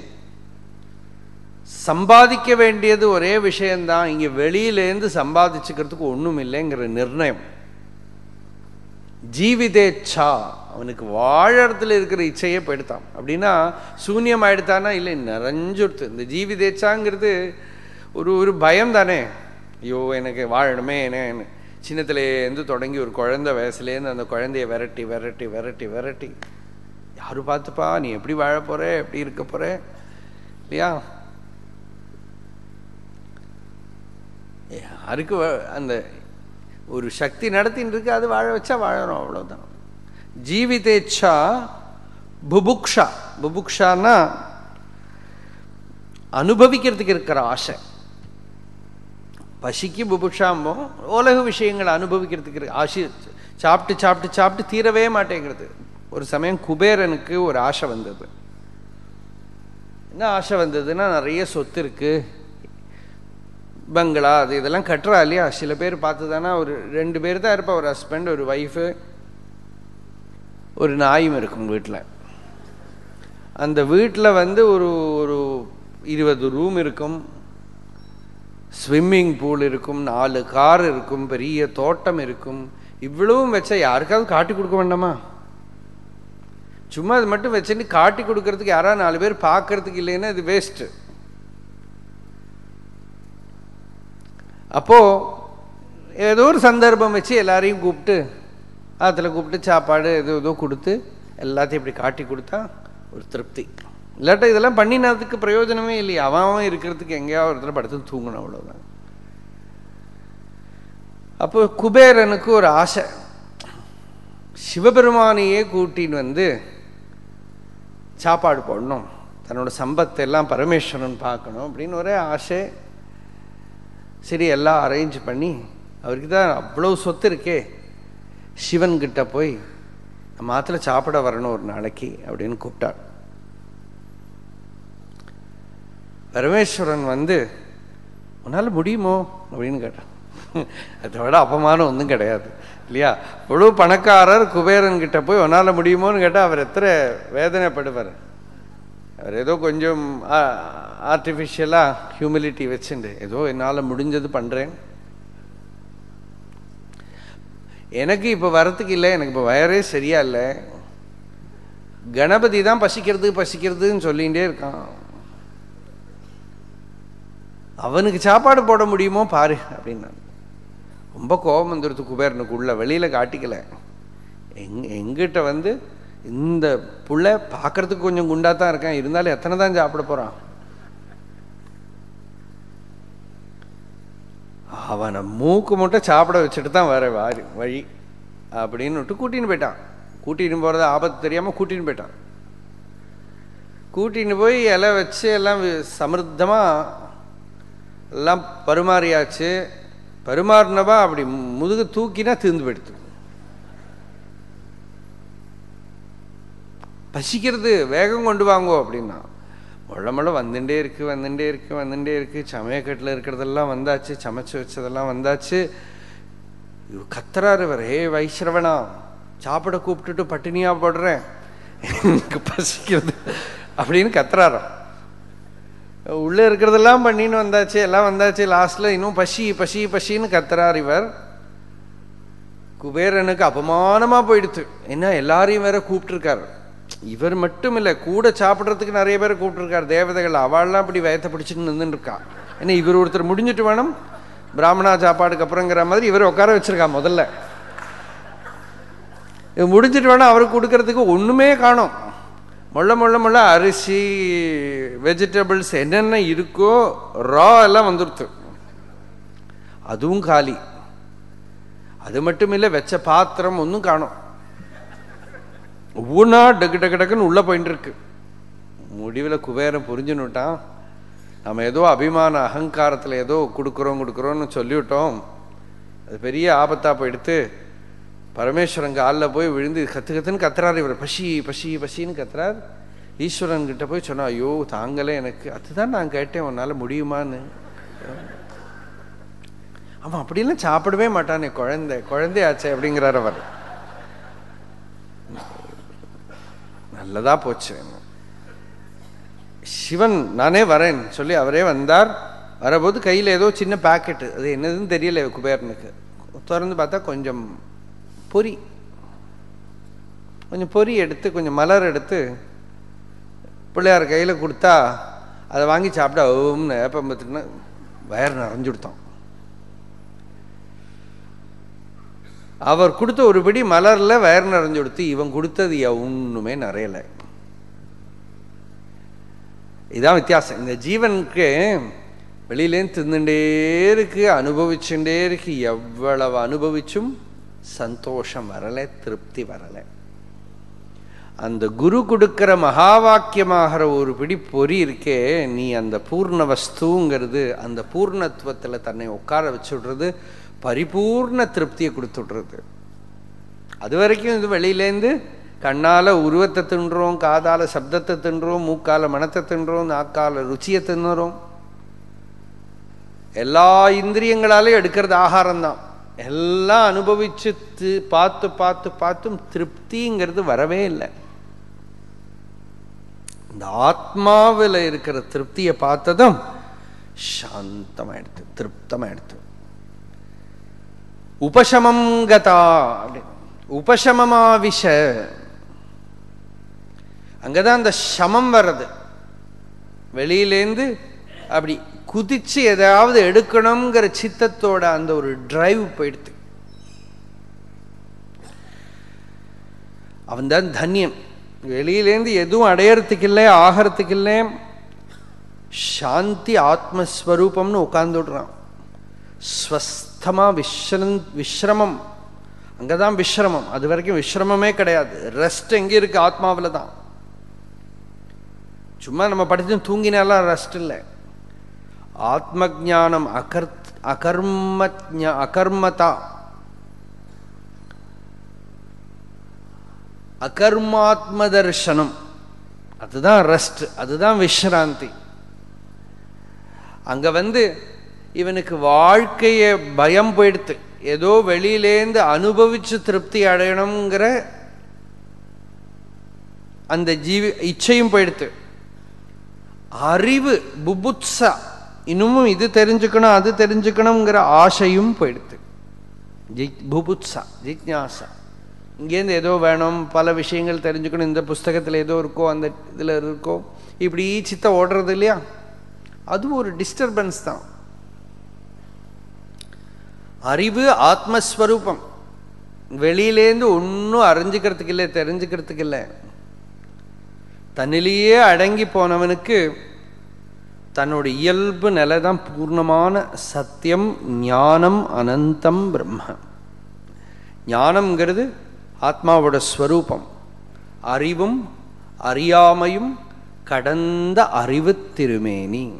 சம்பாதிக்க வேண்டியது ஒரே விஷயம்தான். இங்க வெளியிலேருந்து சம்பாதிச்சுக்கிறதுக்கு ஒண்ணும் இல்லைங்கிற நிர்ணயம். ஜீவிதேச்சா அவனுக்கு வாழறதுல இருக்கிற இச்சையே போயிடுத்தான் அப்படின்னா சூன்யம் ஆயிடுத்தானா இல்லை நிறைஞ்சுடுத்து இந்த ஜீவிதேச்சாங்கிறது ஒரு ஒரு பயம் தானே ஐயோ எனக்கு வாழணுமே என்ன சின்னத்துலேருந்து தொடங்கி ஒரு குழந்தை வயசுலேருந்து அந்த குழந்தைய விரட்டி விரட்டி விரட்டி விரட்டி. யாரு பார்த்துப்பா? நீ எப்படி வாழ போற? எப்படி இருக்க போகிற இல்லையா? யாருக்கு அந்த ஒரு சக்தி நடத்தின்னு இருக்கு அது வாழ வச்சா வாழணும் அவ்வளவுதான். ஜீவிதேச்சா புபுக்ஷா. புபுக்ஷான்னா அனுபவிக்கிறதுக்கு இருக்கிற ஆசை. பசிக்கு புபுக்ஷாம்போ உலக விஷயங்களை அனுபவிக்கிறதுக்கு ஆசி சாப்பிட்டு சாப்பிட்டு சாப்பிட்டு தீரவே மாட்டேங்கிறது. ஒரு சமயம் குபேரனுக்கு ஒரு ஆசை வந்தது. என்ன ஆசை வந்ததுன்னா நிறைய சொத்து இருக்கு. பங்களா அது இதெல்லாம் கட்டுறா இல்லையா? சில பேர் பார்த்து தானே ஒரு ரெண்டு பேர் தான் இருப்பா. ஒரு ஹஸ்பண்ட் ஒரு ஒய்ஃபு ஒரு நாயும் இருக்கும் வீட்டில் அந்த வீட்டில் வந்து ஒரு ஒரு இருபது ரூம் இருக்கும். ஸ்விம்மிங் பூல் இருக்கும் நாலு கார் இருக்கும் பெரிய தோட்டம் இருக்கும். இவ்வளவும் வச்சா யாருக்காவது காட்டி கொடுக்க வேண்டாமா? சும்மா அது மட்டும் வச்சுட்டு காட்டி கொடுக்கறதுக்கு யாராவது நாலு பேர் பார்க்கறதுக்கு இல்லைன்னா இது வேஸ்ட்டு அப்போ ஏதோ ஒரு சந்தர்ப்பம் வச்சு எல்லாரையும் கூப்பிட்டு அதில் கூப்பிட்டு சாப்பாடு ஏதோ ஏதோ கொடுத்து எல்லாத்தையும் இப்படி காட்டி கொடுத்தா ஒரு திருப்தி. இல்லாட்ட இதெல்லாம் பண்ணினதுக்கு பிரயோஜனமே இல்லையா. அவன் அவன் இருக்கிறதுக்கு எங்கேயாவது ஒரு படுத்து தூங்கணும் அவ்வளோதான் அப்போ குபேரனுக்கு ஒரு ஆசை. சிவபெருமானையே கூட்டின்னு வந்து சாப்பாடு போடணும். தன்னோட சம்பத்தை எல்லாம் பரமேஸ்வரன் பார்க்கணும் அப்படின்னு ஒரே ஆசை. சரி எல்லாம் அரேஞ்ச் பண்ணி அவருக்கு தான் அவ்வளோ சொத்து இருக்கே. சிவன் கிட்ட போய் நம்ம சாப்பிட வரணும் ஒரு நாளைக்கு அப்படின்னு கூப்பிட்டாள் பரமேஸ்வரன் வந்து உன்னால் முடியுமோ? அப்படின்னு கேட்டான். அதை விட அப்பமானம் ஒன்றும் கிடையாது. இல்லையா? முழு பணக்காரர் குபேரன் கிட்ட போய் உன்னால் முடியுமோன்னு கேட்டால் அவர் எத்தனை வேதனைப்படுவார். அவர் ஏதோ கொஞ்சம் ஆர்டிஃபிஷியலாக ஹியூமிலிட்டி வச்சுண்டு ஏதோ என்னால் முடிஞ்சது பண்ணுறேன் எனக்கு இப்போ வரத்துக்கு இல்லை எனக்கு இப்போ வயரே சரியா இல்லை. கணபதி தான் பசிக்கிறது பசிக்கிறதுன்னு சொல்லிகிட்டே இருக்கான். அவனுக்கு சாப்பாடு போட முடியுமோ பாரு அப்படின்னு. ரொம்ப கோபம் வந்துடுது குபேரனுக்குள்ள வெளியில் காட்டிக்கல. எங் எங்கிட்ட வந்து இந்த புள்ள பார்க்கறதுக்கு கொஞ்சம் குண்டாக தான் இருக்கான். இருந்தாலும் எத்தனை தான் சாப்பிட போறான்? அவனை மூக்கு மட்டும் சாப்பிட வச்சுட்டு தான் வர வாரி வழி அப்படின்னு விட்டு கூட்டின்னு போயிட்டான். கூட்டின்னு போறது ஆபத்து தெரியாம கூட்டின்னு போயிட்டான். கூட்டின்னு போய் இலை வச்சு எல்லாம் சமிருத்தமாக சமிருத்தமா எல்லாம் பரிமாறியாச்சு. பரிமாறினவா அப்படி முதுகு தூக்கினா தீர்ந்து போயிடுத்து பசிக்கிறது வேகம் கொண்டு வாங்கோ அப்படின்னா முள்ள முள்ள வந்துட்டே இருக்கு வந்துட்டே இருக்கு வந்துட்டே இருக்கு. சமயக்கட்டில் இருக்கிறதெல்லாம் வந்தாச்சு சமைச்சு வச்சதெல்லாம் வந்தாச்சு. கத்துறாரு வரே ஹே வைஷ்ரவனா சாப்பிட கூப்பிட்டுட்டு பட்டினியா போடுறேன். எனக்கு பசிக்கிறது அப்படின்னு கத்துறாராம். உள்ள இருக்கிறதெல்லாம் பண்ணின்னு வந்தாச்சு எல்லாம் வந்தாச்சு. லாஸ்ட்ல இன்னும் பசி பசி பசின்னு கத்துறார் இவர். குபேரனுக்கு அபமானமா போயிடுத்து. ஏன்னா எல்லாரையும் வேற கூப்பிட்டுருக்காரு. இவர் மட்டும் இல்லை கூட சாப்பிடுறதுக்கு நிறைய பேர் கூப்பிட்டுருக்கார். தேவதைகள் அவள்லாம் அப்படி வயத்தை பிடிச்சிட்டு நின்றுருக்கா. ஏன்னா இவர் ஒருத்தர் முடிஞ்சிட்டு வேணும்? பிராமணா சாப்பாடுக்கு அப்புறங்கிற மாதிரி இவர் உட்கார வச்சிருக்கா முதல்ல. இது முடிஞ்சிட்டு வேணா அவருக்கு கொடுக்கறதுக்கு ஒண்ணுமே காணோம். முள்ள முள்ள முள்ள அரிசி வெஜிடபிள்ஸ் என்னென்ன இருக்கோ ரா எல்லாம் வந்துடுத்து அதுவும் காலி. அது மட்டும் இல்லை வச்ச பாத்திரம் ஒன்றும் காணும். ஒவ்வொன்றா டக்கு டக்கு டக்குன்னு உள்ளே போயிட்டு இருக்கு. முடிவில் குபேரம் புரிஞ்சுன்னுட்டான் நம்ம ஏதோ அபிமான அகங்காரத்தில் ஏதோ கொடுக்குறோம் கொடுக்குறோம்னு சொல்லிவிட்டோம். அது பெரிய ஆபத்தாக போயிடுத்து. பரமேஸ்வரன் காலில் போய் விழுந்து கத்து கத்துன்னு கத்துறாரு இவர். பசி பசி பசின்னு கத்துறார். ஈஸ்வரன் கிட்ட போய் சொன்னா ஐயோ தாங்களே எனக்கு. அதுதான் நான் கேட்டேன் உன்னால முடியுமான்னு. அவன் அப்படிலாம் சாப்பிடவே மாட்டானே குழந்தை குழந்தையாச்சே அப்படிங்கிறார் அவர். நல்லதா போச்சு. சிவன் நானே வரேன். சொல்லி அவரே வந்தார். வரபோது கையில் ஏதோ சின்ன பாக்கெட்டு அது என்னதுன்னு தெரியல குபேரனுக்கு. திறந்து பார்த்தா கொஞ்சம் பொறி. கொஞ்சம் பொறி எடுத்து கொஞ்சம் மலர் எடுத்து பிள்ளையார் கையில் கொடுத்தா அதை வாங்கி சாப்பிட்டா ஓம்னு ஏப்பம் பார்த்துட்டுனா வயர் நிறைஞ்சு கொடுத்தோம் அவர் கொடுத்த ஒரு மலரில் வயர் நிறைஞ்சு கொடுத்து இவன் கொடுத்தது ஒன்றுமே நிறையலை. இதான் வித்தியாசம். இந்த ஜீவனுக்கு வெளியிலேருந்து தின்னுட்டே இருக்கு அனுபவிச்சுட்டே இருக்கு. எவ்வளவு அனுபவிச்சும் சந்தோஷம் வரலை திருப்தி வரலை. அந்த குரு கொடுக்கிற மகா வாக்கியமாகிற ஒரு பிடி பொறி இருக்கே நீ அந்த பூர்ண வஸ்துங்கிறது அந்த பூர்ணத்துவத்தில் தன்னை உட்கார வச்சுடுறது பரிபூர்ண திருப்தியை கொடுத்துடுறது. அது வரைக்கும் இது வெளியிலேருந்து கண்ணால் உருவத்தை தின்றோம் காதால் சப்தத்தை தின்றோம் மூக்கால மனத்தை தின்றோம் நாக்கால ருச்சியை தின்னுறோம். எல்லா இந்திரியங்களாலையும் எடுக்கிறது ஆகாரம்தான். எல்லாம் அனுபவிச்சு பார்த்து பார்த்து பார்த்தும் திருப்திங்கிறது வரவே இல்லை. இந்த ஆத்மாவில் இருக்கிற திருப்தியை பார்த்ததும் சாந்தமாயிடுத்து திருப்தமாயிடுத்து. உபசமம் கதா அப்படின்னு உபசமமா விஷ அங்கதான் அந்த சமம் வர்றது. வெளியிலேருந்து அப்படி குதிச்சு எதாவது எடுக்கணுங்கிற சித்தத்தோட அந்த ஒரு டிரைவ் போயிடுது. அவன் தான் வெளியிலேருந்து எதுவும் அடையறதுக்கு இல்லை ஆகிறதுக்கு இல்லை சாந்தி ஆத்மஸ்வரூபம்னு உட்காந்துடுறான் ஸ்வஸ்தமா விஸ்ரம் விஸ்ரமம். அங்கதான் விஸ்ரமம். அது வரைக்கும் விஸ்ரமமே கிடையாது. ரெஸ்ட் எங்கே இருக்கு? ஆத்மாவில் தான். சும்மா நம்ம படித்து தூங்கினாலாம் ரெஸ்ட் இல்லை. ஆத்ம ஜானம் அகர் அகர்ம அகர்மதா. அகர்மாத்ம தர்சனம் அதுதான் ரெஸ்ட் அதுதான் விஸ்ராந்தி அங்க வந்து இவனுக்கு வாழ்க்கைய பயம் போயிடுத்து. ஏதோ வெளியிலேந்து அனுபவிச்சு திருப்தி அடையணுங்கிற அந்த ஜீவி இச்சையும் போயிடுத்து. அறிவு புபுத்சா. இன்னமும் இது தெரிஞ்சுக்கணும் அது தெரிஞ்சுக்கணுங்கிற ஆசையும் போயிடுத்து புபுத்சா ஜிக்யாசா இங்கேருந்து ஏதோ வேணும் பல விஷயங்கள் தெரிஞ்சுக்கணும் இந்த புஸ்தகத்தில் ஏதோ இருக்கோ அந்த இதில் இருக்கோ இப்படி சித்த ஓடுறது இல்லையா? அது ஒரு டிஸ்டர்பன்ஸ் தான். அறிவு ஆத்மஸ்வரூபம். வெளியிலேருந்து ஒன்றும் அறிஞ்சுக்கிறதுக்கு இல்லை தெரிஞ்சுக்கிறதுக்கு இல்லை. தன்னிலேயே அடங்கி போனவனுக்கு தன்னோட இயல்பு நிலை தான் பூர்ணமான சத்தியம் ஞானம் அனந்தம் பிரம்ம. ஞானம்ங்கிறது ஆத்மாவோட ஸ்வரூபம். அறிவும் அறியாமையும் கடந்த அறிவு திருமேனி.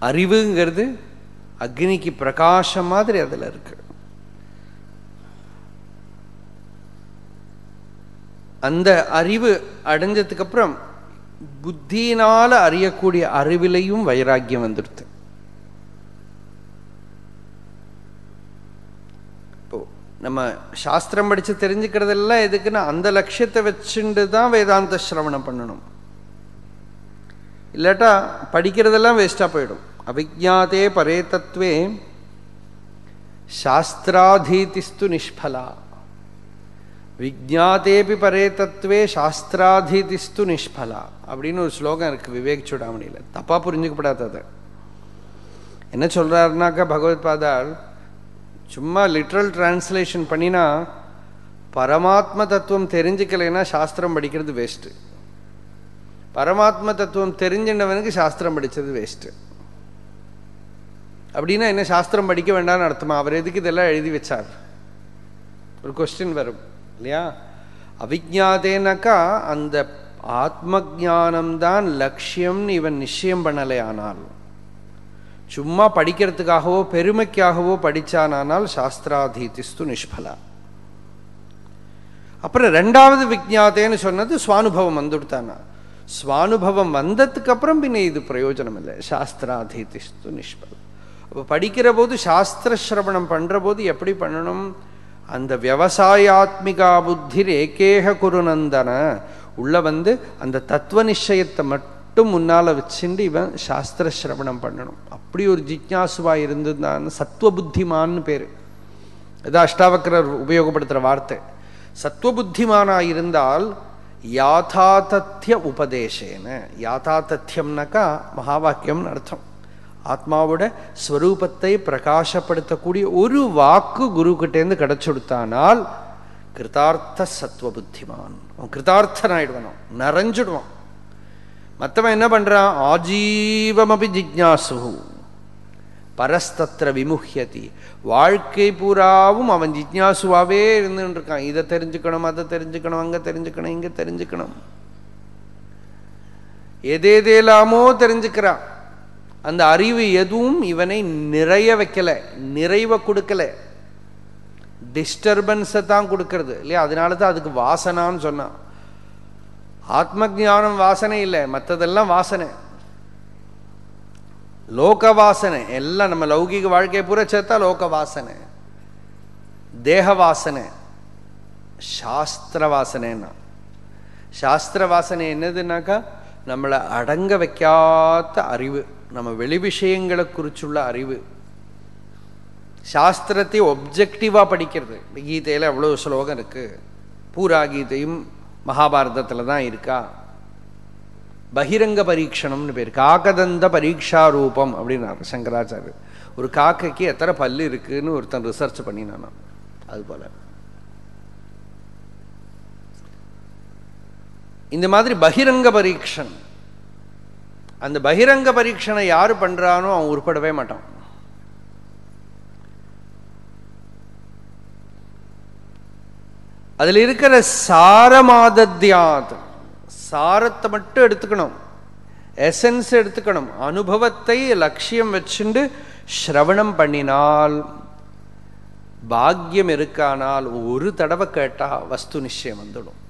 அறிவுங்கிறது அக்னிக்கு பிரகாசம் மாதிரி அதில் இருக்கு. அந்த அறிவு அடைஞ்சதுக்கு அப்புறம் புத்தியினால அறியக்கூடிய அறிவிலையும் வைராக்கியம் வந்துடுது. இப்போ நம்ம சாஸ்திரம் படிச்சு தெரிஞ்சுக்கிறதெல்லாம் எதுக்குன்னா அந்த லட்சியத்தை வச்சுட்டு தான் வேதாந்த சிரவணம் பண்ணணும். இல்லாட்டா படிக்கிறதெல்லாம் வேஸ்டாக போயிடும். அவிஜாத்தே பரே தத்துவே சாஸ்திராதீதிஸ்து நிஷ்பலா. விஜாத்தேபி பரே தத்துவே சாஸ்திராதீதிஸ்து நிஷ்பலா. அப்படின்னு ஒரு ஸ்லோகம் இருக்கு விவேக் சுடாமணியில். தப்பா புரிஞ்சுக்கப்படாது அதை என்ன சொல்றாருனாக்கா பகவத் பாதால் சும்மா லிட்ரல் டிரான்ஸ்லேஷன் பண்ணினா பரமாத்ம தத்துவம் தெரிஞ்சுக்கலைன்னா சாஸ்திரம் படிக்கிறது வேஸ்ட்டு பரமாத்ம தத்துவம் தெரிஞ்சின்றவனுக்கு சாஸ்திரம் படித்தது வேஸ்ட்டு அப்படின்னா என்ன சாஸ்திரம் படிக்க வேண்டாம்னு அர்த்தமா? அவர் எதுக்கு இதெல்லாம் எழுதி வச்சார்? ஒரு கொஸ்டின் வரும் இல்லையா? அவிஜாதேனாக்கா அந்த ஆத்ம ஜானம்தான் லட்சியம்னு இவன் நிச்சயம் பண்ணலை ஆனால். சும்மா படிக்கிறதுக்காகவோ பெருமைக்காகவோ படித்தானால் சாஸ்திராதீதிஸ்து நிஷ்பலா. அப்புறம் ரெண்டாவது விஜாதேன்னு சொன்னது சுவானுபவம் வந்துடுத்தானா? சுவானுபவம் வந்ததுக்கு அப்புறம் பின்ன இது பிரயோஜனம் இல்லை சாஸ்திராதீதிஸ்து நிஷ்பலம் அப்போ படிக்கிற போது சாஸ்திர பண்ணுற போது எப்படி பண்ணணும்? அந்த விவசாயாத்மிகா புத்தி ஏகேக குருநந்தன. உள்ள வந்து அந்த தத்துவ நிச்சயத்தை மட்டும் முன்னால் வச்சுட்டு இவன் சாஸ்திரஸ்ரவணம் பண்ணணும். அப்படி ஒரு ஜிக்யாசுவாக இருந்ததுதான் சத்துவ புத்திமான்னு பேர். இது அஷ்டாவக்கரர் உபயோகப்படுத்துற வார்த்தை. சத்துவ புத்திமானாக இருந்தால் யாத்தாத்தத்திய உபதேசேன யாத்தாத்தத்தியம்னாக்கா மகாவாக்கியம்னு அர்த்தம். ஆத்மாவோட ஸ்வரூபத்தை பிரகாசப்படுத்தக்கூடிய ஒரு வாக்கு குரு கிட்டேருந்து கிடைச்சுடுத்தானால் கிருதார்த்த சத்துவ புத்திமான் அவன் கிருதார்த்தன் நிறைஞ்சிடுவான் மற்றவன் என்ன பண்ணுறான் ஆஜீவமபி ஜிக்ஞாசு பரஸ்தத்திர விமுகியதி வாழ்க்கை பூராவும் அவன் ஜிக்ஞாசுவாவே இருந்துகிட்டு இருக்கான் இதை தெரிஞ்சுக்கணும் அதை தெரிஞ்சுக்கணும் அங்க தெரிஞ்சுக்கணும் இங்க தெரிஞ்சுக்கணும். எதேதேலாமோ தெரிஞ்சுக்கிறான். அந்த அறிவு எதுவும் இவனை நிறைய வைக்கல நிறைவை கொடுக்கலை. டிஸ்டர்பன்ஸை தான் கொடுக்கறது இல்லையா? அதனால தான் அதுக்கு வாசனான்னு சொன்னான். ஆத்ம ஜானம் வாசனை இல்லை மற்றதெல்லாம் வாசனை. லோக வாசனை எல்லாம் நம்ம லௌகிக வாழ்க்கையை பூரா சேர்த்தா லோக வாசனை தேக வாசனை சாஸ்திர வாசனைன்னா சாஸ்திர வாசனை என்னதுன்னாக்கா நம்மளை அடங்க வைக்காத அறிவு நம்ம வெளி விஷயங்களை குறிச்சுள்ள அறிவு. சாஸ்திரத்தை ஒப்ஜெக்டிவாக படிக்கிறது. கீதையில அவ்வளோ ஸ்லோகம் இருக்கு. பூரா கீதையும் மகாபாரதத்துல தான் இருக்கா? பகிரங்க பரீட்சணம்னு பேர். காக்கதந்த பரீட்சா ரூபம் அப்படின்னாரு சங்கராச்சாரியர். ஒரு காக்கைக்கு எத்தனை பல்லு இருக்குன்னு ஒருத்தன் ரிசர்ச் பண்ணினானா அது போல. இந்த மாதிரி பகிரங்க பரீட்சன் அந்த பகிரங்க பரீட்சனை யாரு பண்றானோ அவன் உருப்படவே மாட்டான். அதில் இருக்கிற சாரமாதத்யாத் சாரத்தை மட்டும் எடுத்துக்கணும். எசன்ஸ் எடுத்துக்கணும். அனுபவத்தை லட்சியம் வச்சுண்டு ஸ்ரவணம் பண்ணினால் பாக்கியம் இருக்கானால் ஒரு தடவை கேட்டால் வஸ்து நிச்சயம் வந்துடும்.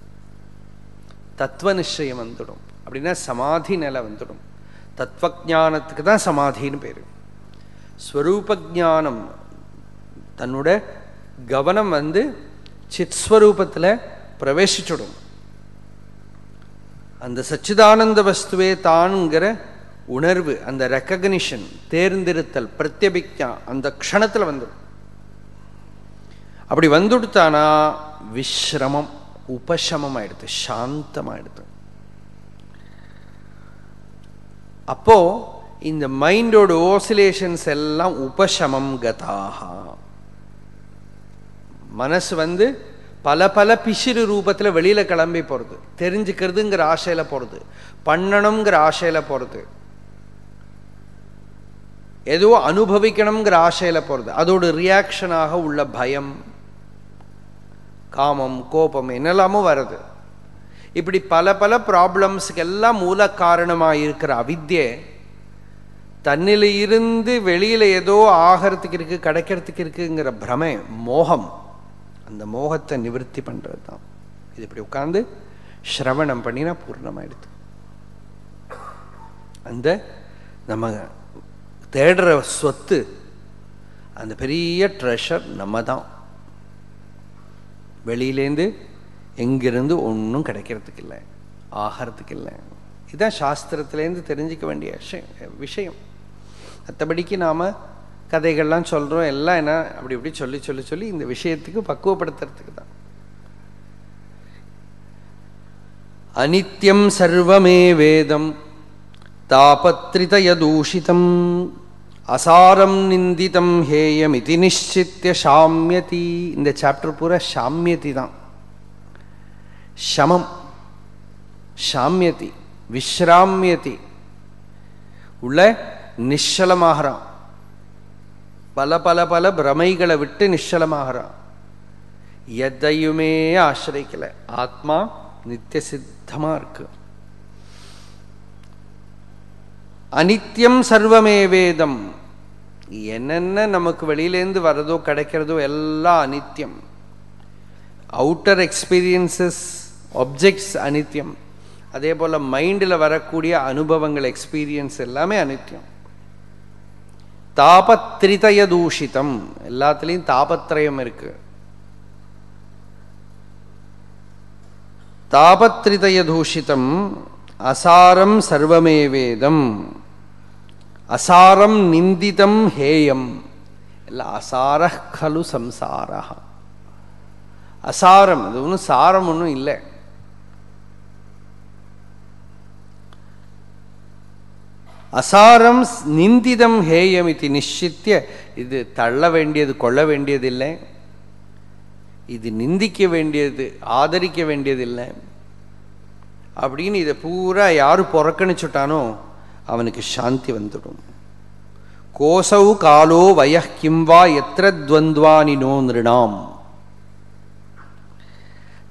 தத்துவ நிச்சயம் வந்துடும். அப்படின்னா சமாதி நிலை வந்துடும். தத்துவஜானத்துக்கு தான் சமாதின்னு பேர். ஸ்வரூப ஜானம் தன்னோட கவனம் வந்து சித்ஸ்வரூபத்தில் பிரவேசிச்சுடும். அந்த சச்சிதானந்த வஸ்துவே தான்ங்கிற உணர்வு அந்த ரெக்கக்னிஷன் தேர்ந்தெடுத்தல் பிரத்யபிக்யா அந்த க்ஷணத்தில் வந்துடும் அப்படி வந்துடுத்தானா விஸ்ரமம் உபசமமாயிடுது சாந்தமாயிடுது. அப்போ இந்த மைண்டோட ஓசிலேஷன்ஸ் எல்லாம் உபசமம் கதாகா மனசு வந்து பல பல பிசிறு ரூபத்தில் வெளியில் கிளம்பி போகிறது தெரிஞ்சுக்கிறதுங்கிற ஆசையில் போகிறது பண்ணணுங்கிற ஆசையில் போகிறது ஏதோ அனுபவிக்கணுங்கிற ஆசையில் போகிறது அதோட ரியாக்ஷனாக உள்ள பயம் காமம் கோபம் என்னெல்லாமோ வருது. இப்படி பல பல ப்ராப்ளம்ஸுக்கு எல்லாம் மூல காரணமாக இருக்கிற அவித்யை தன்னில இருந்து ஏதோ ஆகிறதுக்கு இருக்குது கிடைக்கிறதுக்கு இருக்குங்கிற பிரமை மோகம். அந்த மோகத்தை நிவர்த்தி பண்ணுறது தான் இது இப்படி உட்கார்ந்து ஸ்ரவணம் பண்ணினா பூர்ணமாயிடுது. அந்த நம்ம தேடுற சொத்து அந்த பெரிய ட்ரெஷர் நம்ம தான் வெளியிலேருந்து எங்கிருந்து ஒன்றும் கிடைக்கிறதுக்கு இல்லை ஆகிறதுக்கு இல்லை இதுதான் சாஸ்திரத்துலேருந்து தெரிஞ்சுக்க வேண்டிய விஷயம் விஷயம். மற்றபடிக்கு நாம் கதைகள்லாம் சொல்கிறோம் எல்லாம் என்ன அப்படி இப்படி சொல்லி சொல்லி சொல்லி இந்த விஷயத்துக்கு பக்குவப்படுத்துறதுக்கு தான். அனித்யம் சர்வமே வேதம் தாபத்ரிதயதூஷிதம் அசாரம் நிந்திதம் ஹேயம் இது நிச்சித்திய சாமியதி இந்த சாப்டர் பூரா சாமியதி தான். சமம் சாமியதி விஸ்ராமியதி உள்ள நிச்சலமாகறான் பல பல பல பிரமைகளை விட்டு நிச்சலமாகறான். எதையுமே ஆசிரிக்கல. ஆத்மா நித்திய சித்தமா இருக்கு. அனித்யம் சர்வமே வேதம். என்னென்ன நமக்கு வெளியிலேருந்து வர்றதோ கிடைக்கிறதோ எல்லாம் அனித்யம். அவுட்டர் எக்ஸ்பீரியன்சஸ் ஆப்ஜெக்ட்ஸ் அனித்யம். அதே போல் மைண்டில் வரக்கூடிய அனுபவங்கள் எக்ஸ்பீரியன்ஸ் எல்லாமே அனித்யம். தாபத்ரிதய தூஷிதம் எல்லாத்துலேயும் தாபத்திரயம் இருக்கு. தாபத்ரிதய தூஷிதம் அசாரம் சர்வமேவேதம். அசாரம் நிந்திதம் ஹேயம். இல்லை அசார கலு சம்சாரா அசாரம் அது ஒன்றும் சாரம் ஒன்றும் இல்லை. அசாரம் நிந்திதம் ஹேயம் இது நிச்சித்திய இது தள்ள வேண்டியது கொள்ள வேண்டியதில்லை. இது நிந்திக்க வேண்டியது ஆதரிக்க வேண்டியதில்லை. அப்படின்னு இதை பூரா யாரு புறக்கணிச்சுட்டானோ அவனுக்கு சாந்தி வந்துடும். கோசௌ காலோ வய கிம்வா எத்திர துவந்த்வானினோ நிருணாம்.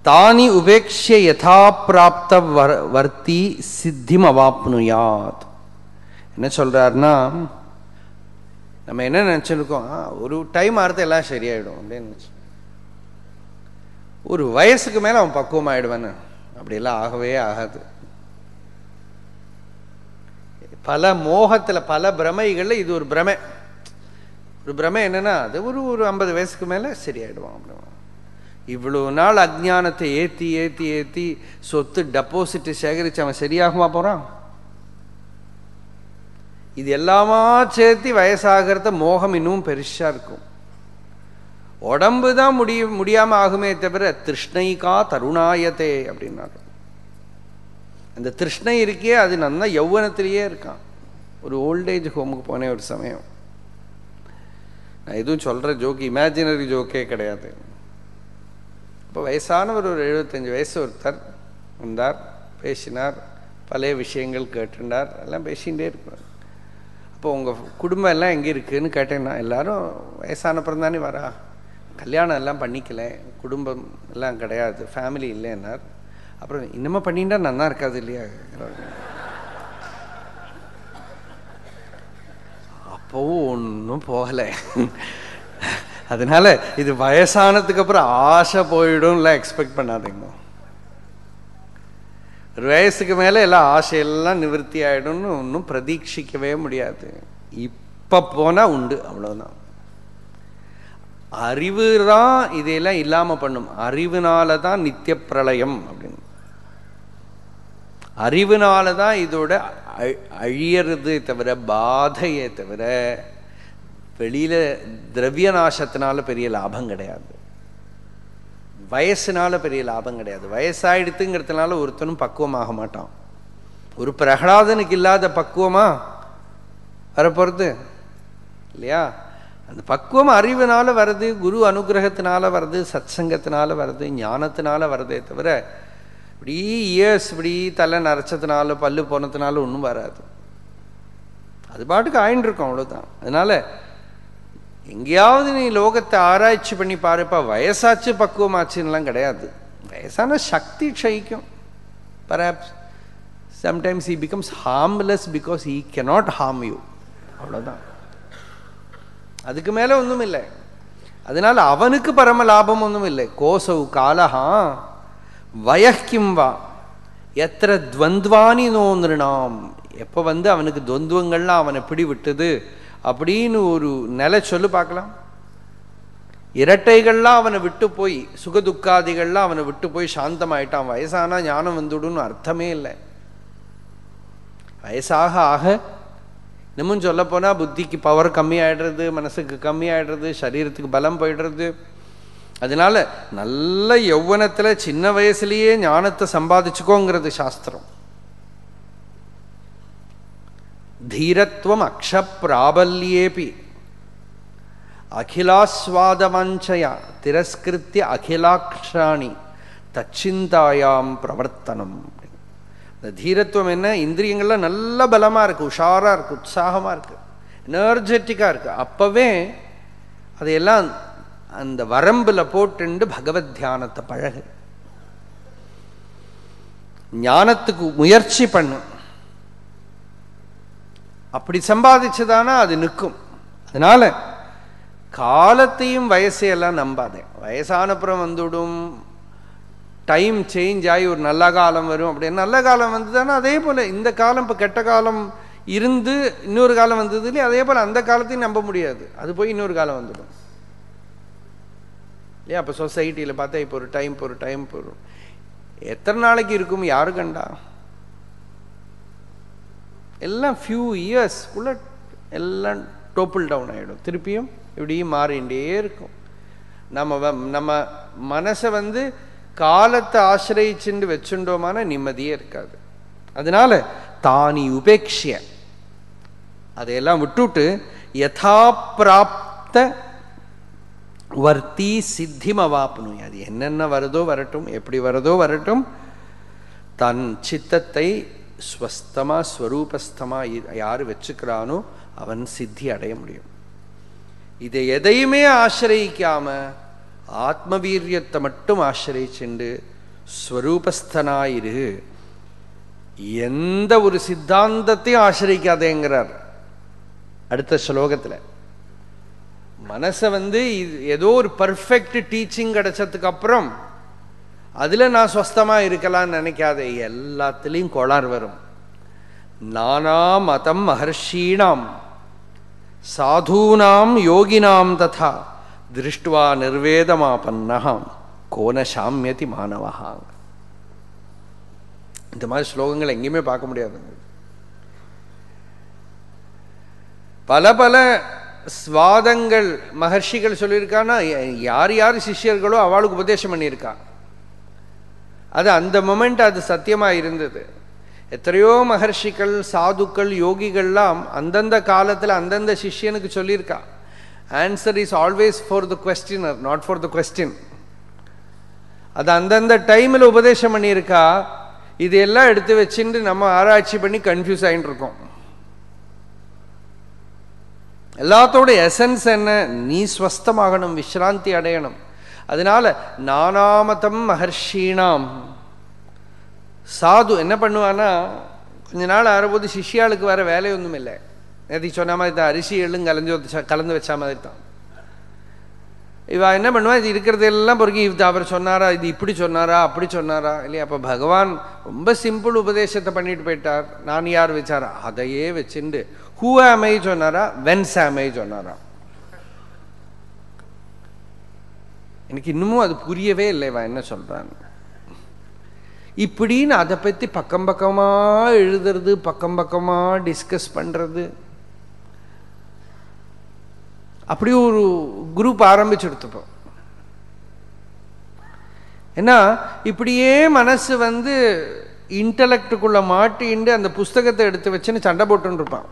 தானி உபேட்சிய யதா பிராப்த வர்த்தி சித்திம் அவாப்னுயாத். என்ன சொல்றாருன்னா நம்ம என்ன நினச்சிருக்கோம்? ஒரு டைம் ஆறுது எல்லாம் சரியாயிடும் அப்படின்னு நினச்சி. ஒரு வயசுக்கு மேலே அவன் பக்குவம் ஆயிடுவான்னு. அப்படியெல்லாம் ஆகவே ஆகாது. பல மோகத்தில் பல பிரமைகளில் இது ஒரு பிரமை. ஒரு பிரமை என்னன்னா அது ஒரு ஒரு ஐம்பது வயசுக்கு மேலே சரியாயிடுவான் அப்படின்னா இவ்வளோ நாள் அஜானத்தை ஏற்றி ஏற்றி ஏற்றி சொத்து டெப்போசிட்டு சேகரித்து அவன் சரியாகுமா போகிறான் இது எல்லாமா சேர்த்து வயசாகிறத மோகம் இன்னும் பெருசா இருக்கும். உடம்பு தான் முடிய முடியாமல் ஆகுமே தவிர திருஷ்ணைகா தருணாயத்தே அப்படின்னாரு அந்த திருஷ்ணை இருக்கே அது நல்லா யௌவனத்திலேயே இருக்கான். ஒரு ஓல்டேஜ் ஹோமுக்கு போனேன் ஒரு சமயம். நான் எதுவும் சொல்ற ஜோக் இமேஜினரி ஜோக்கே கிடையாது. இப்போ வயசானவர் ஒரு எழுபத்தஞ்சு வயசு ஒருத்தர் வந்தார் பேசினார் பழைய விஷயங்கள் கேட்டுண்டார் எல்லாம் பேசிகிட்டே இருக்கிறார் இப்போ உங்கள் குடும்பம் எல்லாம் எங்கே இருக்குதுன்னு கேட்டேன்னா எல்லாரும் வயசானப்புறம் தானே வரா. கல்யாணம் எல்லாம் பண்ணிக்கல குடும்பம் எல்லாம் கிடையாது ஃபேமிலி இல்லைன்னார். அப்புறம் இன்னமும் பண்ணிட்டா நல்லா இருக்காது இல்லையா? அப்போவும் ஒன்றும் போகலை. அதனால இது வயசானதுக்கு அப்புறம் ஆசை போயிடும்ல எக்ஸ்பெக்ட் பண்ணாதீங்க. வயசுக்கு மேலே எல்லாம் ஆசையெல்லாம் நிவர்த்தி ஆகிடும்னு ஒன்றும் பிரதீட்சிக்கவே முடியாது. இப்போ போனால் உண்டு அவ்வளோதான் அறிவு தான் இதையெல்லாம் இல்லாமல் பண்ணும். அறிவுனால தான் நித்திய பிரளயம் அப்படின்னு. அறிவுனால தான் இதோட அழியறது தவிர பாதையே தவிர வெளியில் திரவிய நாசத்தினால பெரிய லாபம் கிடையாது. வயசுனால பெரிய லாபம் கிடையாது. வயசாயிடுத்துங்கிறதுனால ஒருத்தனும் பக்குவமாக மாட்டான். ஒரு பிரகலாதனுக்கு இல்லாத பக்குவமா வரப்போறது இல்லையா? அந்த பக்குவம் அறிவுனால வருது குரு அனுகிரகத்தினால வருது சத் சங்கத்தினால வருது ஞானத்தினால வருதே தவிர இப்படி இயர்ஸ் இப்படி தலை நரைச்சதுனால பல்லு போனதுனால ஒன்றும் வராது. அது பாட்டுக்கு ஆயின்னு இருக்கும் அவ்வளோதான் அதனால எங்கேயாவது நீ லோகத்தை ஆராய்ச்சி பண்ணி பாருப்பா வயசாச்சு பக்குவமாச்சுன்னெலாம் கிடையாது. வயசான சக்தி க்ஷயிக்கும். Perhaps sometimes he becomes harmless because he cannot harm you அவ்வளோதான் அதுக்கு மேலே ஒன்றும் இல்லை. அதனால அவனுக்கு பரம லாபம் ஒன்றும் இல்லை. கோசவு காலஹா வயக்கிம் வா எத்திர துவந்த்வானி நோந்திருநாம் எப்போ வந்து அவனுக்கு துவந்துவங்கள்லாம் அவனை பிடிவிட்டது? அப்படின்னு ஒரு நிலை சொல்லு பார்க்கலாம். இரட்டைகள்லாம் அவனை விட்டு போய் சுகதுக்காதிகள்லாம் அவனை விட்டு போய் சாந்தமாயிட்டான். வயசானா ஞானம் வந்துடுன்னு அர்த்தமே இல்லை. வயசாக ஆக இன்னமும் சொல்ல போனால் புத்திக்கு பவர் கம்மி ஆயிடுறது மனசுக்கு கம்மியாயிடுறது சரீரத்துக்கு பலம் போயிடுறது. அதனால நல்ல யௌவனத்தில் சின்ன வயசுலேயே ஞானத்தை சம்பாதிச்சுக்கோங்கிறது சாஸ்திரம். தீரத்துவம் அக்ஷப்பிராபல்யேபி அகிலாஸ்வாதவாஞ்சயா திரஸ்கிருத்திய அகிலாக்ஷாணி தச்சிந்தாயாம் பிரவர்த்தனம் இந்த தீரத்துவம் என்ன? இந்திரியங்கள்லாம் நல்ல பலமாக இருக்குது உஷாராக இருக்குது உற்சாகமாக இருக்குது எனர்ஜெட்டிக்காக இருக்குது அப்போவே அதையெல்லாம் அந்த வரம்பில் போட்டுண்டு பகவத் தியானத்தை பழகு. ஞானத்துக்கு முயற்சி பண்ணு. அப்படி சம்பாதிச்சதானா அது நிற்கும். அதனால காலத்தையும் வயசையெல்லாம் நம்பாதே. வயசானப்புறம் வந்துடும். டைம் சேஞ்ச் ஆகி ஒரு நல்ல காலம் வரும். அப்படி நல்ல காலம் வந்ததுன்னா அதே போல் இந்த காலம் இப்போ கெட்ட காலம் இருந்து இன்னொரு காலம் வந்தது இல்லையா? அதே போல் அந்த காலத்தையும் நம்ப முடியாது. அது போய் இன்னொரு காலம் வந்துடும். இல்லையா? அப்போ சொசைட்டியில் பார்த்தா இப்போ ஒரு டைம் போகிற ஒரு டைம் போகிறோம் எத்தனை நாளைக்கு இருக்கும்? யாரு கண்டா? எல்லாம் ஃபியூ இயர்ஸ்க்குள்ள எல்லாம் டோப்பிள் டவுன் ஆகிடும் திருப்பியும் இப்படி மாறிண்டே இருக்கும். நம்ம நம்ம மனசை வந்து காலத்தை ஆசிரியிச்சுண்டு வச்சுட்டோமான நிம்மதியே இருக்காது. அதனால தானி உபேட்சிய அதையெல்லாம் விட்டுட்டு யதா பிராப்த வர்த்தி சித்திம் அது என்னென்ன வருதோ வரட்டும் எப்படி வருதோ வரட்டும் தன் சித்தத்தை ஸ்வஸ்தமாக ஸ்வரூபஸ்தமா யார் வச்சுக்கிறானோ அவன் சித்தி அடைய முடியும். இதை எதையுமே ஆசிரியிக்காம ஆத்மவீரியத்தை மட்டும் ஆசிரியிச்சுண்டு ஸ்வரூபஸ்தனாயிரு. எந்த ஒரு சித்தாந்தத்தையும் ஆசிரியிக்காதேங்கிறார். அடுத்த ஸ்லோகத்தில். மனசை வந்து ஏதோ ஒரு பர்ஃபெக்ட் டீச்சிங் கிடைச்சதுக்கு அப்புறம் அதில் நான் ஸ்வஸ்தமாக இருக்கலாம்னு நினைக்காத எல்லாத்துலேயும் கோளாறு வரும். நானா மதம் மகர்ஷீணாம் சாதூனாம் யோகினாம் ததா திருஷ்டுவா நிர்வேதமாபன்னகாம் கோன சாமியதி மாணவஹா இந்த மாதிரி ஸ்லோகங்கள் எங்கேயுமே பார்க்க முடியாதுங்க பல பல ஸ்வாதங்கள் மகர்ஷிகள் சொல்லியிருக்கான்னா யார் யார் சிஷ்யர்களோ அவளுக்கு உபதேசம் பண்ணியிருக்கா. அது அந்த மொமெண்ட் அது சத்தியமாக இருந்தது. எத்தனையோ மகர்ஷிகள் சாதுக்கள் யோகிகள்லாம் அந்தந்த காலத்தில் அந்தந்த சிஷ்யனுக்கு சொல்லியிருக்கா. Answer is always for the questioner not for the question அது அந்தந்த டைமில் உபதேசம் பண்ணியிருக்கா. இதெல்லாம் எடுத்து வச்சுட்டு நம்ம ஆராய்ச்சி பண்ணி கன்ஃபியூஸ் ஆகிட்டு இருக்கோம். எல்லாத்தோட எசன்ஸ் என்ன? நீ ஸ்வஸ்தமாகணும் விஸ்ராந்தி அடையணும். அதனால நானாமதம் மகர்ஷீனாம். சாது என்ன பண்ணுவான்னா கொஞ்ச நாள் ஆறும்போது சிஷியாளுக்கு வேற வேலை ஒன்றும் இல்லை. நேற்றுக்கு சொன்ன மாதிரி தான் அரிசி எள்ளும் கலந்து கலந்து வச்ச மாதிரி தான். இவ என்ன பண்ணுவா இது இருக்கிறது எல்லாம் பொறுக்கி இது அவர் சொன்னாரா இது இப்படி சொன்னாரா அப்படி சொன்னாரா இல்லையா? அப்போ பகவான் ரொம்ப சிம்பிள் உபதேசத்தை பண்ணிட்டு போயிட்டார். நான் யார் வச்சாரா? அதையே வச்சுண்டு ஹூ ஆமை சொன்னாரா வென்ஸ் ஆமை சொன்னாரா. எனக்கு இன்னமும் அது புரியவே இல்லை இவன் என்ன சொல்கிறான் இப்படின்னு அதை பற்றி பக்கம் பக்கமாக எழுதுறது பக்கம் பக்கமாக டிஸ்கஸ் பண்ணுறது அப்படி ஒரு குரூப் ஆரம்பிச்சுடுத்துப்போம் ஏன்னா இப்படியே மனசு வந்து இன்டலெக்டுக்குள்ளே மாட்டிண்டு அந்த புஸ்தகத்தை எடுத்து வச்சுன்னு சண்டை போட்டுன்னு இருப்பான்.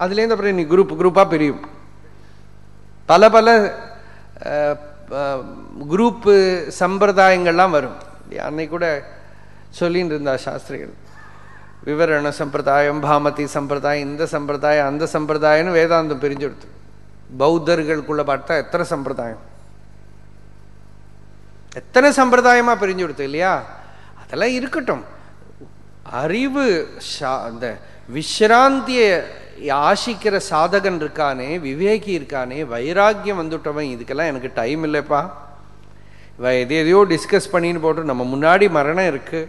அதுலேருந்து அப்புறம் நீ குரூப் குரூப்பாக பிரியும். பல பல குரூப்பு சம்பிரதாயங்கள்லாம் வரும். அன்னைக்கு கூட சொல்லின்னு இருந்தா சாஸ்திரிகள். விவரண சம்பிரதாயம் பாமதி சம்பிரதாயம் இந்த சம்பிரதாயம் அந்த சம்பிரதாயம்னு வேதாந்தம் பிரிஞ்செடுத்து பௌத்தர்களுக்குள்ள பார்த்தா எத்தனை சம்பிரதாயம்? எத்தனை சம்பிரதாயமா பிரிஞ்சு கொடுத்து இல்லையா? அதெல்லாம் இருக்கட்டும். அறிவு அந்த விஸ்ராந்தியை ஆசிக்கிற சாதகன் இருக்கானே விவேகி இருக்கானே வைராக்கியம் வந்துட்டவன் இதுக்கெல்லாம் எனக்கு டைம் இல்லைப்பா. இவன் எது எதையோ டிஸ்கஸ் பண்ணின்னு போட்டு நம்ம முன்னாடி மரணம் இருக்கு.